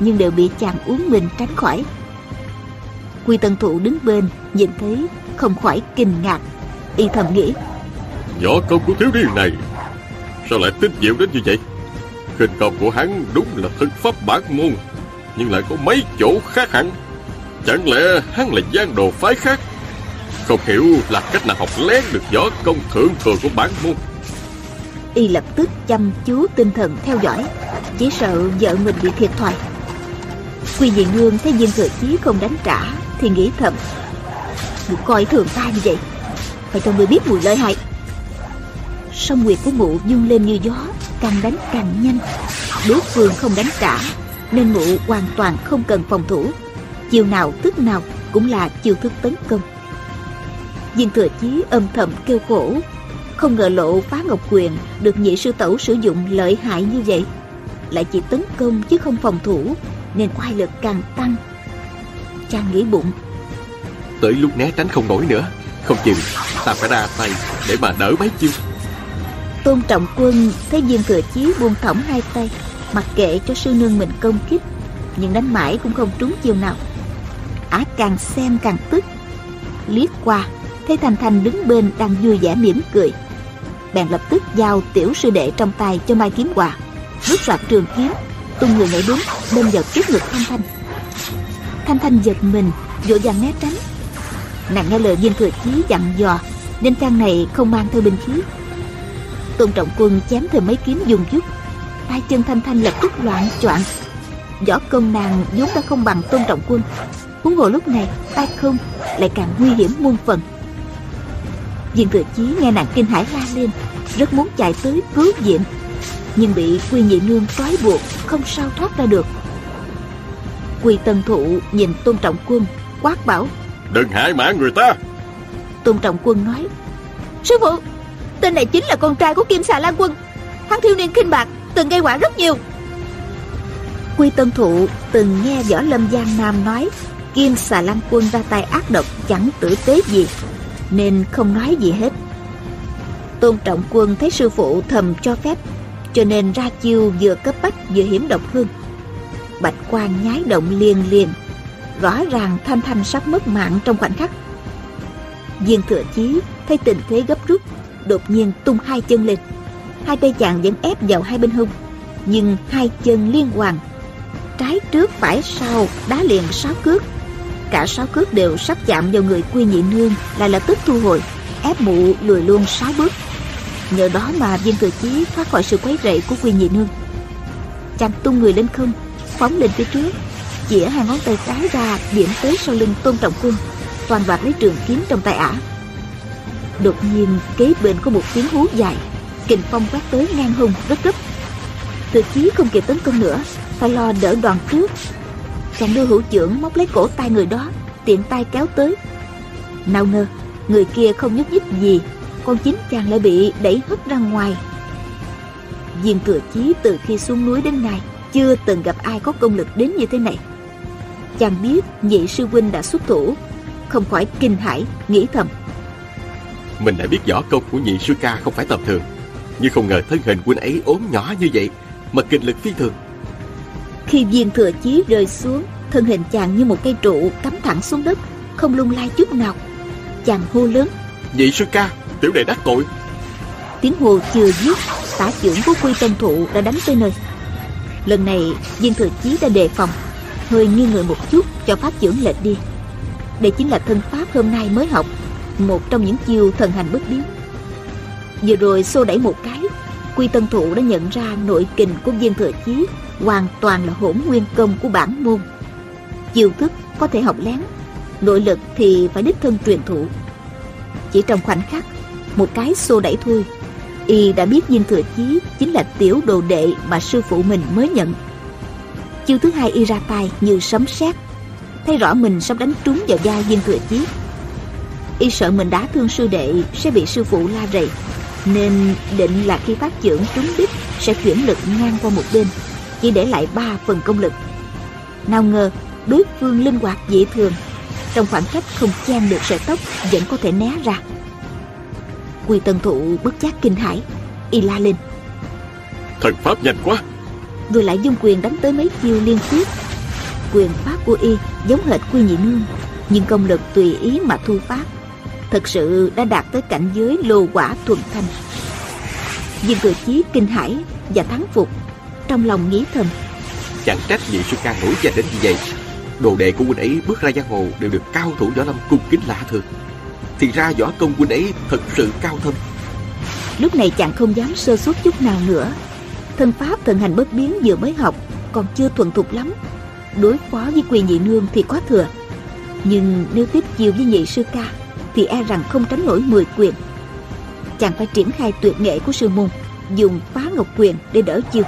nhưng đều bị chàng uống mình tránh khỏi. Quy tân thụ đứng bên nhìn thấy không khỏi kinh ngạc y thầm nghĩ võ công của thiếu niên này sao lại tinh diệu đến như vậy? Khinh công của hắn đúng là thực pháp bản môn nhưng lại có mấy chỗ khác hẳn. Chẳng lẽ hắn là gian đồ phái khác? Không hiểu là cách nào học lén được võ công thượng thừa của bản môn. Y lập tức chăm chú tinh thần theo dõi, chỉ sợ vợ mình bị thiệt thòi. Quy dị nương thấy viên thừa chí không đánh trả, thì nghĩ thầm được coi thường ta như vậy, phải cho người biết mùi lợi hại. Song nguyệt của mụ dung lên như gió càng đánh càng nhanh, đối phương không đánh trả nên mụ hoàn toàn không cần phòng thủ. Chiều nào tức nào cũng là chiêu thức tấn công. Viên thừa chí âm thầm kêu khổ không ngờ lộ phá ngọc quyền được nhị sư tẩu sử dụng lợi hại như vậy. Lại chỉ tấn công chứ không phòng thủ nên oai lực càng tăng. Chàng nghĩ bụng. Tới lúc né tránh không nổi nữa không chừng ta phải ra tay để mà đỡ mấy chiêu. Tôn trọng quân thấy viên thừa chí buông thõng hai tay mặc kệ cho sư nương mình công kích, nhưng đánh mãi cũng không trúng chiêu nào. Ả càng xem càng tức. Liếc qua, thấy thanh thanh đứng bên đang vui vẻ mỉm cười. Bèn lập tức giao tiểu sư đệ trong tay cho mai kiếm quà rút soạt trường kiếm, tung người nhảy đúng, đâm vào trước ngực thanh thanh thanh thanh giật mình, vội vàng né tránh. Nàng nghe lời viên thừa chí dặn dò, nên trang này không mang theo binh khí. Tôn trọng quân chém thêm mấy kiếm dùng chút tay chân thanh thanh lập tức loạn choạng. Võ công nàng vốn đã không bằng tôn trọng quân. Huống hồ lúc này tay không lại càng nguy hiểm muôn phần. Viên thừa chí nghe nàng kinh hãi la lên rất muốn chạy tới cứu viện nhưng bị quy nhị nương trói buộc không sao thoát ra được. Quy tân thụ nhìn tôn trọng quân quát bảo đừng hại mạng người ta. Tôn trọng quân nói sư phụ tên này chính là con trai của kim xà lan quân. Hắn thiếu niên khinh bạc từng gây quả rất nhiều. Quy tân thụ từng nghe võ lâm giang nam nói, kim xà lan quân ra tay ác độc chẳng tử tế gì, nên không nói gì hết. Tôn trọng quân thấy sư phụ thầm cho phép, cho nên ra chiêu vừa cấp bách vừa hiểm độc hơn bạch quan nhái động liền liền, rõ ràng thanh thanh sắp mất mạng trong khoảnh khắc. Viên thừa chí thấy tình thế gấp rút, đột nhiên tung hai chân lên hai tay chàng vẫn ép vào hai bên hông, nhưng hai chân liên hoàn. Trái trước phải sau, đá liền sáu cước. Cả sáu cước đều sắp chạm vào người quy nhị nương lại lập tức thu hồi, ép mụ lùi luôn sáu bước. Nhờ đó mà viên thừa chí thoát khỏi sự quấy rầy của quy nhị nương. Chàng tung người lên không, phóng lên phía trước, chĩa hai ngón tay cái ra, điểm tới sau lưng tôn trọng quân, toàn đoạt lấy trường kiếm trong tay ả. Đột nhiên, kế bên có một tiếng hú dài kình phong quét tới ngang hùng rất gấp. Thừa chí không kịp tấn công nữa phải lo đỡ đoàn trước. Chàng đưa hữu trưởng móc lấy cổ tay người đó, tiện tay kéo tới. Nào ngờ, người kia không nhúc nhích gì, con chính chàng lại bị đẩy hất ra ngoài. Viên thừa chí từ khi xuống núi đến nay, chưa từng gặp ai có công lực đến như thế này. Chàng biết nhị sư huynh đã xuất thủ, không khỏi kinh hãi, nghĩ thầm. Mình đã biết võ công của nhị sư ca không phải tầm thường nhưng không ngờ thân hình huynh ấy ốm nhỏ như vậy mà kinh lực phi thường. Khi viên thừa chí rơi xuống thân hình chàng như một cây trụ cắm thẳng xuống đất không lung lay chút nào. Chàng hô lớn nhị sư ca tiểu đệ đắc tội. Tiếng hô chưa dứt tả trưởng của quy tân thụ đã đánh tới nơi. Lần này viên thừa chí đã đề phòng hơi nghiêng người một chút cho pháp trưởng lệch đi. Đây chính là thân pháp hôm nay mới học một trong những chiêu thần hành bất biến vừa rồi xô đẩy một cái, quy tân thụ đã nhận ra nội kình của viên thừa chí hoàn toàn là hỗn nguyên công của bản môn. Chiêu thức có thể học lén, nội lực thì phải đích thân truyền thụ. Chỉ trong khoảnh khắc, một cái xô đẩy thôi. Y đã biết viên thừa chí chính là tiểu đồ đệ mà sư phụ mình mới nhận. Chiêu thứ hai y ra tay như sấm sét, thấy rõ mình sắp đánh trúng vào da viên thừa chí. Y sợ mình đá thương sư đệ sẽ bị sư phụ la rầy nên định là khi phát trưởng trúng đích sẽ chuyển lực ngang qua một bên chỉ để lại ba phần công lực. Nào ngờ đối phương linh hoạt dị thường trong khoảng cách không chen được sợi tóc vẫn có thể né ra. Quy tân thụ bất giác kinh hãi y la lên. Thần pháp nhanh quá. Rồi lại dung quyền đánh tới mấy chiêu liên tiếp. Quyền pháp của y giống hệt quy nhị nương nhưng công lực tùy ý mà thu phát thật sự đã đạt tới cảnh giới lô quả thuần thanh. Viên cử chí kinh hãi và thắng phục trong lòng nghĩ thầm. Chẳng trách nhị sư ca nổi danh đến như vậy. Đồ đệ của huynh ấy bước ra giang hồ đều được cao thủ võ lâm cung kính lạ thường. Thì ra võ công huynh ấy thật sự cao thâm. Lúc này chàng không dám sơ suất chút nào nữa. Thân pháp thần hành bất biến vừa mới học còn chưa thuần thục lắm. Đối phó với quyền nhị nương thì có thừa. Nhưng nếu tiếp chiều với nhị sư ca thì e rằng không tránh nổi 10 quyền. Chàng phải triển khai tuyệt nghệ của sư môn, dùng phá ngọc quyền để đỡ chiêu.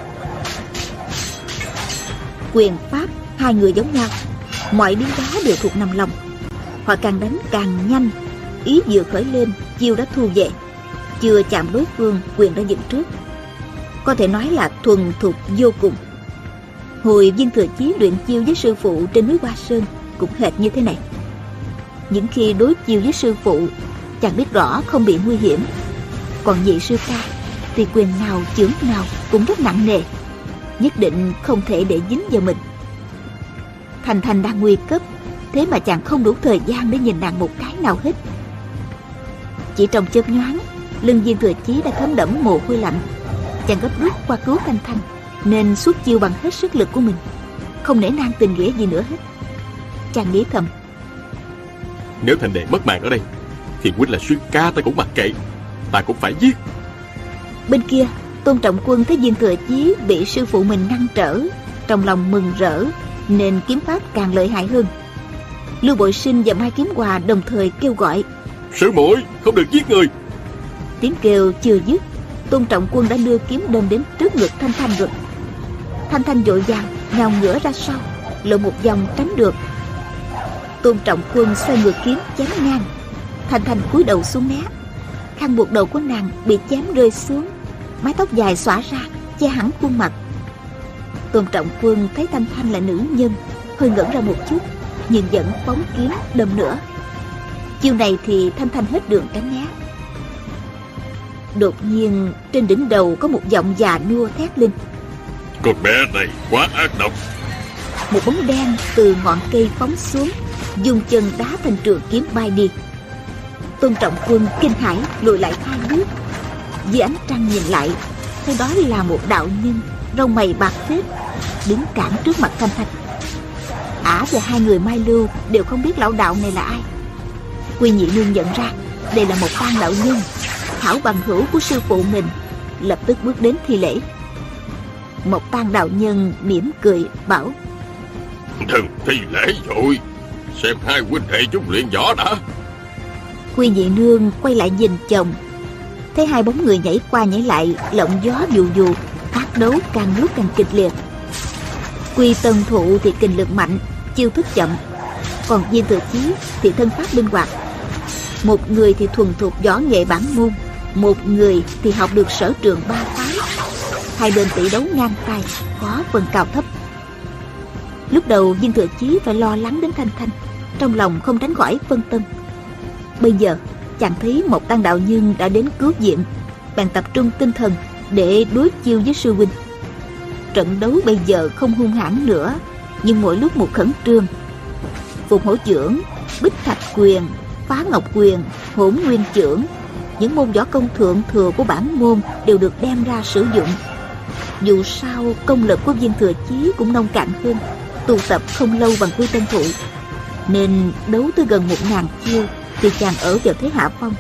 Quyền pháp hai người giống nhau, mọi biến hóa đều thuộc nằm lòng. Họ càng đánh càng nhanh, ý vừa khởi lên, chiêu đã thu về. Chưa chạm đối phương, quyền đã dựng trước. Có thể nói là thuần thục vô cùng. Hồi viên thừa chí luyện chiêu với sư phụ trên núi Hoa Sơn cũng hệt như thế này. Những khi đối chiêu với sư phụ, chàng biết rõ không bị nguy hiểm. Còn nhị sư ca thì quyền nào chưởng nào cũng rất nặng nề. Nhất định không thể để dính vào mình. Thành Thành đang nguy cấp, thế mà chàng không đủ thời gian để nhìn nàng một cái nào hết. Chỉ trong chớp nhoáng, lưng viên thừa chí đã thấm đẫm mồ hôi lạnh. Chàng gấp rút qua cứu Thanh Thanh, nên suốt chiêu bằng hết sức lực của mình, không nể nang tình nghĩa gì nữa hết. Chàng nghĩ thầm, nếu thành đệ mất mạng ở đây Thì huynh là xuyên ca ta cũng mặc kệ Ta cũng phải giết Bên kia, Tôn Trọng Quân thấy viên thừa chí bị sư phụ mình ngăn trở, trong lòng mừng rỡ, nên kiếm pháp càng lợi hại hơn. Lưu Bội Sinh và Mai Kiếm Hòa đồng thời kêu gọi, Sư muội không được giết người tiếng kêu chưa dứt, Tôn Trọng Quân đã đưa kiếm đâm đến trước ngực Thanh Thanh rồi. Thanh Thanh vội vàng nhào ngửa ra sau, lộ một vòng tránh được. Tôn Trọng Quân xoay ngược kiếm chém ngang, Thanh Thanh cúi đầu xuống né. Khăn buộc đầu của nàng bị chém rơi xuống, mái tóc dài xõa ra che hẳn khuôn mặt. Tôn Trọng Quân thấy Thanh Thanh là nữ nhân, hơi ngẩn ra một chút, nhưng vẫn phóng kiếm đâm nữa. Chiêu này thì Thanh Thanh hết đường tránh né. Đột nhiên trên đỉnh đầu có một giọng già nua thét lên Con bé này quá ác độc Một bóng đen từ ngọn cây phóng xuống Dùng chân đá thành trường kiếm bay đi. Tôn Trọng Quân kinh hãi, lùi lại hai bước. Dưới ánh trăng nhìn lại, Thấy đó là một đạo nhân, Râu mày bạc phết Đứng cản trước mặt Thanh thạch. Ả và hai người Mai Lưu Đều không biết lão đạo này là ai. Quy nhị nương nhận ra, Đây là một quan đạo nhân, Thảo bằng hữu của sư phụ mình, Lập tức bước đến thi lễ. Một tang đạo nhân mỉm cười, bảo, Đừng thi lễ rồi. Xem hai huynh đệ chúng luyện võ đã. Quy nhị nương quay lại nhìn chồng. Thấy hai bóng người nhảy qua nhảy lại, Lộng gió dù dù Tác đấu càng lúc càng kịch liệt. Quy tân thụ thì kinh lực mạnh, Chiêu thức chậm. Còn viên tự chí thì thân pháp linh hoạt. Một người thì thuần thục võ nghệ bản môn, Một người thì học được sở trường ba phái Hai bên tỷ đấu ngang tay Khó phần cao thấp. Lúc đầu viên thừa chí phải lo lắng đến Thanh Thanh. Trong lòng không tránh khỏi phân tâm. Bây giờ chàng thấy một tăng đạo nhân đã đến cứu diện, Bèn tập trung tinh thần để đối chiêu với sư huynh. Trận đấu bây giờ không hung hãn nữa Nhưng mỗi lúc một khẩn trương. Phục hổ trưởng, bích thạch quyền, phá ngọc quyền, hỗn nguyên trưởng Những môn võ công thượng thừa của bản môn đều được đem ra sử dụng. Dù sao công lực của viên thừa chí cũng nông cạn hơn tu tập không lâu bằng quy tân thụ nên đấu tới gần một ngàn chiêu thì chàng ở vào thế hạ phong.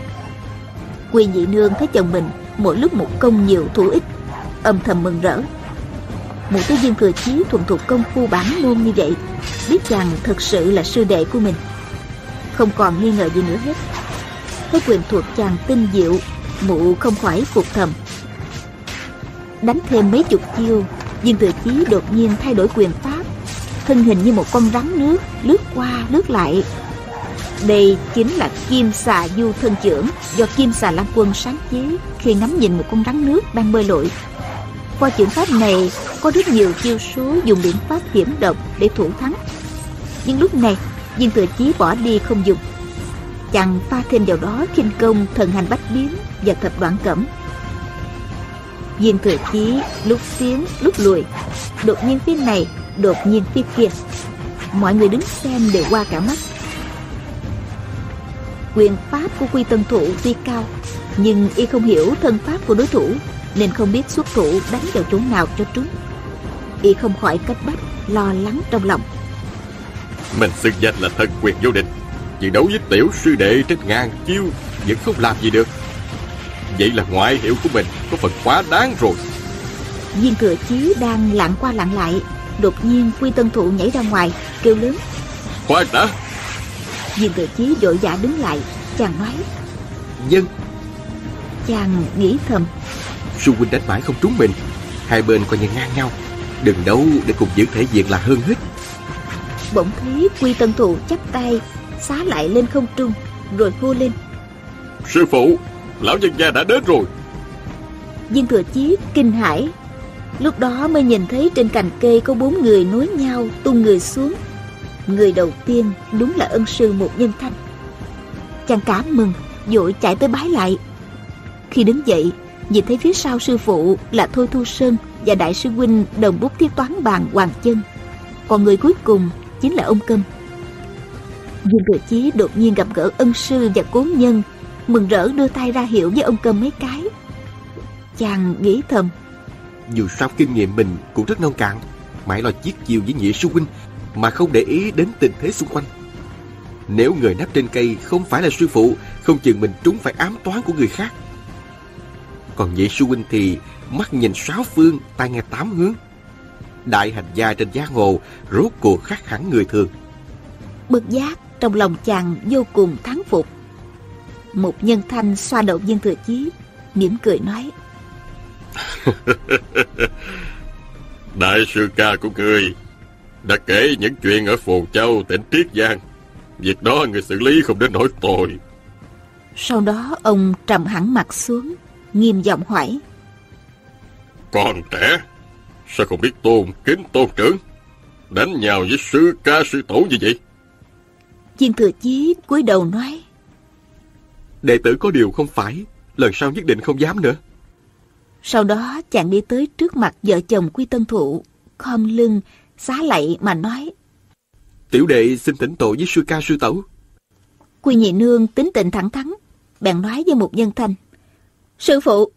Quy nhị nương thấy chồng mình mỗi lúc một công nhiều thủ ít, âm thầm mừng rỡ. Một cái viên thừa chí thuần thuộc công phu bản môn như vậy, biết chàng thật sự là sư đệ của mình. Không còn nghi ngờ gì nữa hết. Thấy quyền thuộc chàng tinh diệu, mụ không khỏi phục thầm. Đánh thêm mấy chục chiêu, viên thừa chí đột nhiên thay đổi quyền thân hình như một con rắn nước, lướt qua, lướt lại. Đây chính là kim xà du thân trưởng do kim xà lam quân sáng chế khi ngắm nhìn một con rắn nước đang bơi lội. Qua chuyển pháp này, có rất nhiều chiêu số dùng biện pháp hiểm độc để thủ thắng. Nhưng lúc này, viên thừa chí bỏ đi không dùng. Chàng pha thêm vào đó khinh công, thần hành bách biến và thập đoạn cẩm. Viên thừa chí lúc tiến, lúc lùi. Đột nhiên phía này đột nhiên phía kia. Mọi người đứng xem đều qua cả mắt. Quyền pháp của quy tân thụ tuy cao nhưng y không hiểu thân pháp của đối thủ nên không biết xuất thủ đánh vào chỗ nào cho trúng. Y không khỏi cấp bách lo lắng trong lòng. Mình xưng danh là thân quyền vô địch Nhưng đấu với tiểu sư đệ trên ngàn chiêu Vẫn không làm gì được. Vậy là ngoại hiệu của mình Có phần quá đáng rồi. Viên thừa chí đang lạng qua lạng lại đột nhiên quy tân thụ nhảy ra ngoài kêu lớn. Khoan đã. Viên thừa chí vội vã đứng lại Chàng nói. Dân Chàng nghĩ thầm. Sư huynh đánh mãi không trúng mình. Hai bên coi như ngang nhau. Đừng đấu để cùng giữ thể diện là hơn hết. Bỗng thấy Quy Tân Thụ chắp tay Xá lại lên không trung Rồi hô lên. Sư phụ Lão nhân gia đã đến rồi. Viên thừa chí kinh hãi Lúc đó mới nhìn thấy trên cành cây có bốn người nối nhau tung người xuống. Người đầu tiên đúng là ân sư một nhân thanh. Chàng cảm mừng, Vội chạy tới bái lại. Khi đứng dậy, Nhìn thấy phía sau sư phụ là Thôi Thu Sơn Và đại sư huynh đồng bút thiết toán bàn Hoàng Chân. Còn người cuối cùng chính là ông Câm. Dương Thừa Chí đột nhiên gặp gỡ ân sư và cố nhân, Mừng rỡ đưa tay ra hiệu với ông Câm mấy cái. Chàng nghĩ thầm dù sao kinh nghiệm mình cũng rất nông cạn. Mãi lo chiếc chiều với nhị sư huynh Mà không để ý đến tình thế xung quanh. Nếu người nắp trên cây không phải là sư phụ Không chừng mình trúng phải ám toán của người khác. Còn nhị sư huynh thì Mắt nhìn sáu phương, tai nghe tám hướng. Đại hành gia trên giang hồ Rốt cuộc khác hẳn người thường. Bực giác trong lòng chàng vô cùng thắng phục. Một nhân thanh xoa đầu viên thừa chí mỉm cười nói Đại sư ca của người Đã kể những chuyện ở Phù Châu tỉnh Triết Giang. Việc đó người xử lý không đến nỗi tội Sau đó ông trầm hẳn mặt xuống Nghiêm giọng hỏi. Còn trẻ Sao không biết tôn kính tôn trưởng? Đánh nhau với sư ca sư tổ như vậy? Viên thừa chí cúi đầu nói. Đệ tử có điều không phải Lần sau nhất định không dám nữa Sau đó chàng đi tới trước mặt vợ chồng Quy Tân Thụ Khom lưng xá lạy mà nói. Tiểu đệ xin tỉnh tội với sư ca sư tẩu. Quy nhị nương tính tình thẳng thắn Bèn nói với một nhân thanh. Sư phụ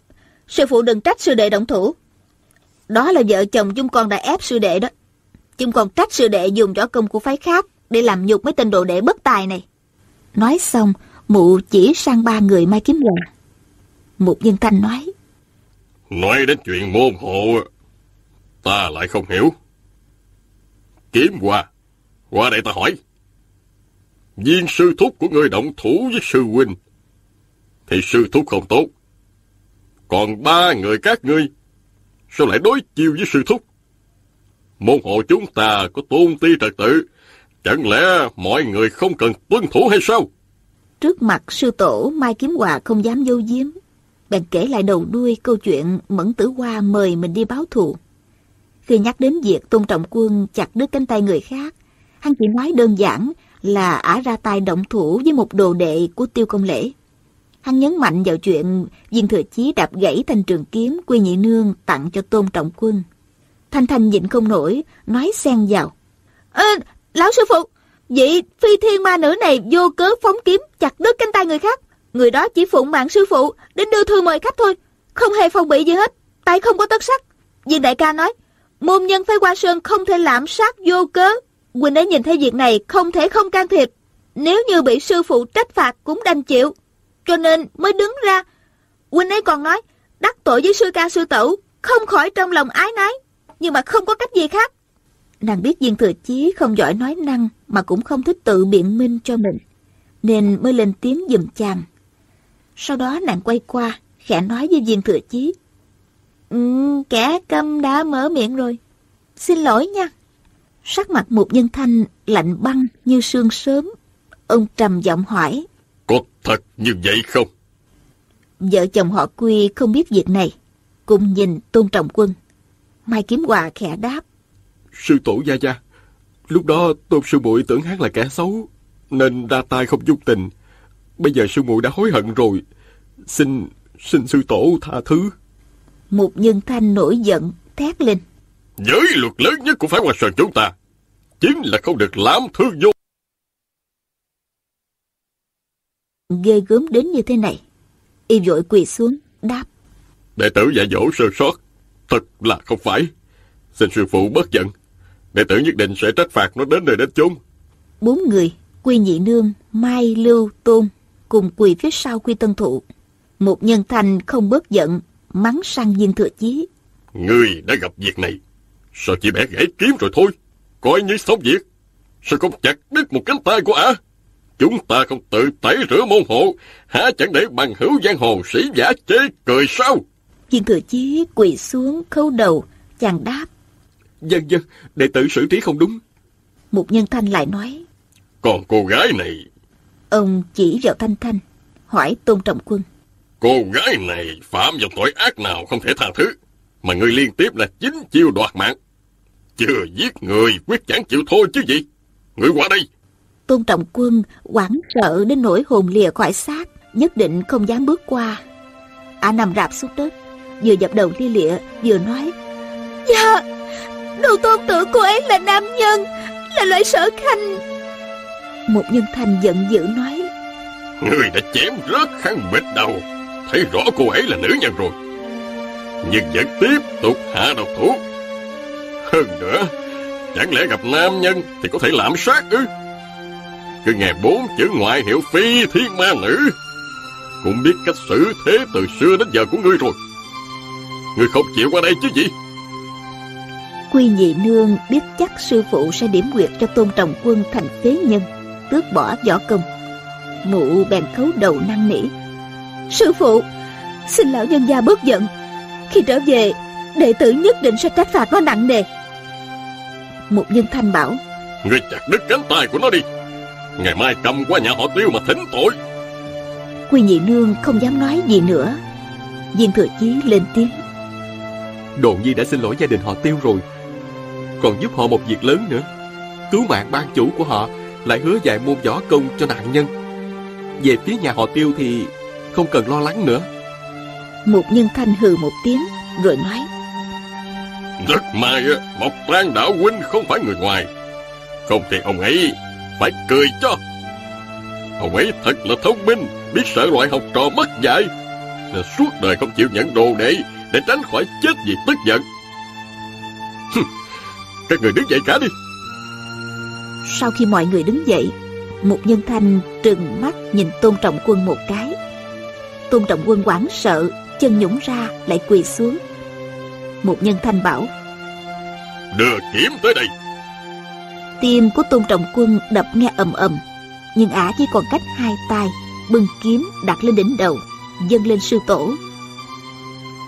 Sư phụ đừng trách sư đệ động thủ. Đó là vợ chồng chúng con đã ép sư đệ đó. Chúng con trách sư đệ dùng võ công của phái khác Để làm nhục mấy tên đồ đệ bất tài này. Nói xong Mụ chỉ sang ba người mai kiếm lò Một nhân thanh nói Nói đến chuyện môn hộ, Ta lại không hiểu. Kiếm qua Qua đây ta hỏi. Viên sư thúc của người động thủ với sư huynh, Thì sư thúc không tốt. Còn ba người các ngươi, Sao lại đối chiêu với sư thúc? Môn hộ chúng ta có tôn ti trật tự, Chẳng lẽ mọi người không cần tuân thủ hay sao? Trước mặt sư tổ Mai Kiếm Hòa không dám dâu diếm Bèn kể lại đầu đuôi câu chuyện Mẫn Tử Hoa mời mình đi báo thù Khi nhắc đến việc Tôn Trọng Quân chặt đứt cánh tay người khác Hắn chỉ nói đơn giản là ả ra tay động thủ với một đồ đệ của Tiêu Công Lễ Hắn nhấn mạnh vào chuyện viên thừa chí đạp gãy thanh trường kiếm quy nhị nương tặng cho Tôn Trọng Quân. Thanh Thanh nhịn không nổi, nói xen vào. À, lão sư phụ, vị phi thiên ma nữ này vô cớ phóng kiếm chặt đứt cánh tay người khác. Người đó chỉ phụng mạng sư phụ đến đưa thư mời khách thôi, không hề phong bị gì hết, tay không có tất sắc. Viên đại ca nói, môn nhân phái qua sơn không thể lạm sát vô cớ. Quỳnh ấy nhìn thấy việc này không thể không can thiệp. Nếu như bị sư phụ trách phạt cũng đành chịu. Cho nên mới đứng ra. Quỳnh ấy còn nói, đắc tội với sư ca sư tẩu, không khỏi trong lòng ái nái. Nhưng mà không có cách gì khác. Nàng biết viên thừa chí không giỏi nói năng mà cũng không thích tự biện minh cho mình. Nên mới lên tiếng giùm chàng. Sau đó nàng quay qua, khẽ nói với viên thừa chí. Um, kẻ câm đã mở miệng rồi. Xin lỗi nha. Sắc mặt một nhân thanh lạnh băng như sương sớm. Ông trầm giọng hỏi. Có thật như vậy không? Vợ chồng họ Quy không biết việc này. Cùng nhìn Tôn Trọng Quân. Mai Kiếm Hòa khẽ đáp. Sư tổ gia gia. Lúc đó tôn sư muội tưởng hắn là kẻ xấu. Nên ra tay không dung tình. Bây giờ sư muội đã hối hận rồi. Xin, xin sư tổ tha thứ. Một nhân thanh nổi giận, thét lên. Giới luật lớn nhất của phái Hoa Sơn chúng ta chính là không được lãm thương vô. Ghê gớm đến như thế này. Y vội quỳ xuống, đáp. Đệ tử dạy dỗ sơ sót. Thật là không phải. Xin sư phụ bớt giận. Đệ tử nhất định sẽ trách phạt nó đến nơi đến chốn. Bốn người, Quy Nhị Nương, Mai, Lưu, Tôn, cùng quỳ phía sau Quy Tân Thụ. Một nhân thanh không bớt giận, mắng sang viên thừa chí. Ngươi đã gặp việc này. Sao chỉ bẻ gãy kiếm rồi thôi? Coi như xong việc. Sao không chặt đứt một cánh tay của ả? Chúng ta không tự tẩy rửa môn hộ, há chẳng để bằng hữu giang hồ sĩ giả chê cười sao? Viên thừa chí quỳ xuống khâu đầu, chàng đáp. Dân dân, đệ tử xử trí không đúng. Một nhân thanh lại nói. Còn cô gái này... Ông chỉ vào Thanh Thanh, hỏi Tôn Trọng Quân. Cô gái này phạm vào tội ác nào không thể tha thứ, mà ngươi liên tiếp là chính chiêu đoạt mạng. Chưa giết người, quyết chẳng chịu thôi chứ gì. Ngươi qua đây. Tôn Trọng Quân hoảng sợ đến nỗi hồn lìa khỏi xác, nhất định không dám bước qua. Ả nằm rạp xuống đất, vừa dập đầu li lịa, vừa nói. Dạ, đồ tôn tưởng cô ấy là nam nhân, là loại sở khanh. Một nhân thành giận dữ nói. Ngươi đã chém rớt khăn bịch đầu, thấy rõ cô ấy là nữ nhân rồi. Nhưng vẫn tiếp tục hạ độc thủ. Hơn nữa, chẳng lẽ gặp nam nhân thì có thể làm sát ư? Cứ nghe bốn chữ ngoại hiệu phi thiên ma nữ Cũng biết cách xử thế từ xưa đến giờ của ngươi rồi Ngươi không chịu qua đây chứ gì Quy nhị nương biết chắc sư phụ sẽ điểm quyệt cho tôn trọng quân thành phế nhân Tước bỏ võ công. Mụ bèn khấu đầu năn nỉ. Sư phụ Xin lão nhân gia bớt giận. Khi trở về Đệ tử nhất định sẽ trách phạt nó nặng nề. Một nhân thanh bảo. Ngươi chặt đứt cánh tay của nó đi. Ngày mai cầm qua nhà họ tiêu mà thỉnh tội. Quy nhị nương không dám nói gì nữa. Viên thừa chí lên tiếng. Đồn Nhi đã xin lỗi gia đình họ tiêu rồi. Còn giúp họ một việc lớn nữa. Cứu mạng ban chủ của họ Lại hứa dạy môn võ công cho nạn nhân. Về phía nhà họ tiêu thì Không cần lo lắng nữa. Một nhân thanh hừ một tiếng Rồi nói. Rất may Mộc Trang đạo huynh không phải người ngoài. Không thì ông ấy phải cười cho. Ông ấy thật là thông minh Biết sợ loại học trò mất dạy. Nên suốt đời không chịu nhận đồ đệ Để tránh khỏi chết vì tức giận. Các người đứng dậy cả đi Sau khi mọi người đứng dậy Một nhân thanh trừng mắt nhìn Tôn Trọng Quân một cái. Tôn Trọng Quân hoảng sợ Chân nhũng ra lại quỳ xuống. Một nhân thanh bảo Đưa kiếm tới đây. Tim của Tôn Trọng Quân đập nghe ầm ầm Nhưng ả chỉ còn cách hai tay Bưng kiếm đặt lên đỉnh đầu Dâng lên sư tổ.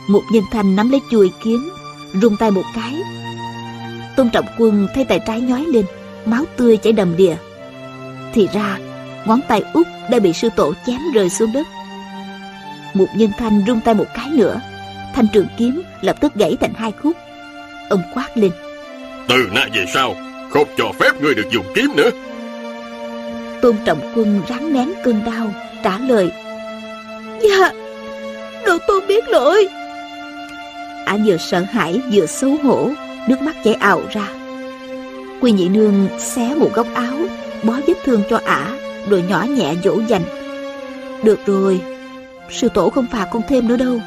Một nhân thanh nắm lấy chuôi kiếm Rung tay một cái. Tôn Trọng Quân thấy tay trái nhói lên Máu tươi chảy đầm đìa. Thì ra Ngón tay út đã bị sư tổ chém rơi xuống đất. Một nhân thanh rung tay một cái nữa Thanh trường kiếm lập tức gãy thành hai khúc. Ông quát lên. Từ nay về sau không cho phép ngươi được dùng kiếm nữa. Tôn Trọng Quân ráng nén cơn đau Trả lời. Dạ Đồ tôn biết lỗi Ả vừa sợ hãi vừa xấu hổ Nước mắt chảy ào ra Quy nhị nương xé một góc áo, Bó vết thương cho ả, Rồi nhỏ nhẹ dỗ dành. Được rồi, Sư tổ không phạt con thêm nữa đâu.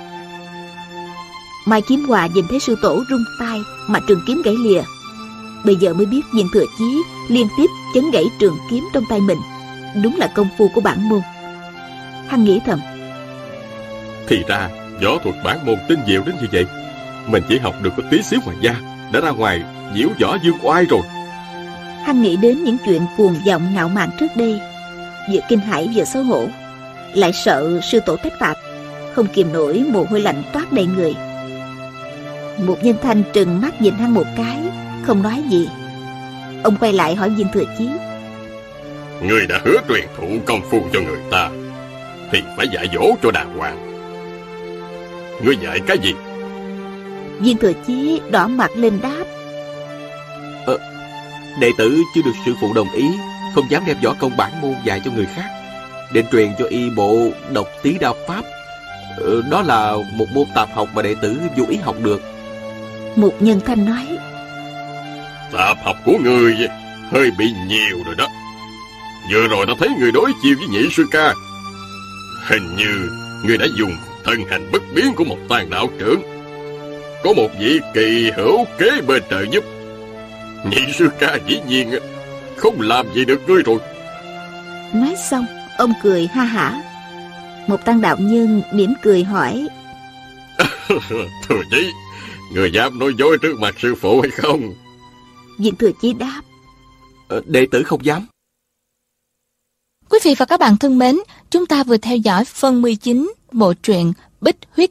Mai Kiếm Hòa nhìn thấy sư tổ rung tay Mà trường kiếm gãy lìa. Bây giờ mới biết viên thừa chí liên tiếp chấn gãy trường kiếm trong tay mình. Đúng là công phu của bản môn. Hắn nghĩ thầm. Thì ra, võ thuật bản môn tinh diệu đến như vậy. Mình chỉ học được có tí xíu ngoài da Đã ra ngoài diễu võ dương oai rồi. Hắn nghĩ đến những chuyện cuồng vọng ngạo mạn trước đây Vừa kinh hãi vừa xấu hổ. Lại sợ sư tổ trách phạt Không kìm nổi mồ hôi lạnh toát đầy người. Một nhân thanh trừng mắt nhìn hắn một cái không nói gì. Ông quay lại hỏi viên thừa chí. Người đã hứa truyền thụ công phu cho người ta Thì phải dạy dỗ cho đàng hoàng. Ngươi dạy cái gì? Viên thừa chí đỏ mặt lên đáp Đệ tử chưa được sư phụ đồng ý Không dám đem võ công bản môn dạy cho người khác Định truyền cho y bộ độc tí đao pháp. Ờ, Đó là một môn tạp học mà đệ tử vô ý học được. Một nhân thanh nói Tạp học của người hơi bị nhiều rồi đó. Vừa rồi ta thấy người đối chiêu với nhị sư ca. Hình như người đã dùng thân hành bất biến của một tàn đạo trưởng. Có một vị kỳ hữu kế bên trợ giúp Nhị sư ca dĩ nhiên không làm gì được ngươi rồi. Nói xong ông cười ha hả. Một tăng đạo nhân mỉm cười hỏi. Thừa chí Người dám nói dối trước mặt sư phụ hay không? Diện thừa chí đáp. Ờ, Đệ tử không dám. Quý vị và các bạn thân mến, chúng ta vừa theo dõi phần 19 bộ truyện Bích Huyết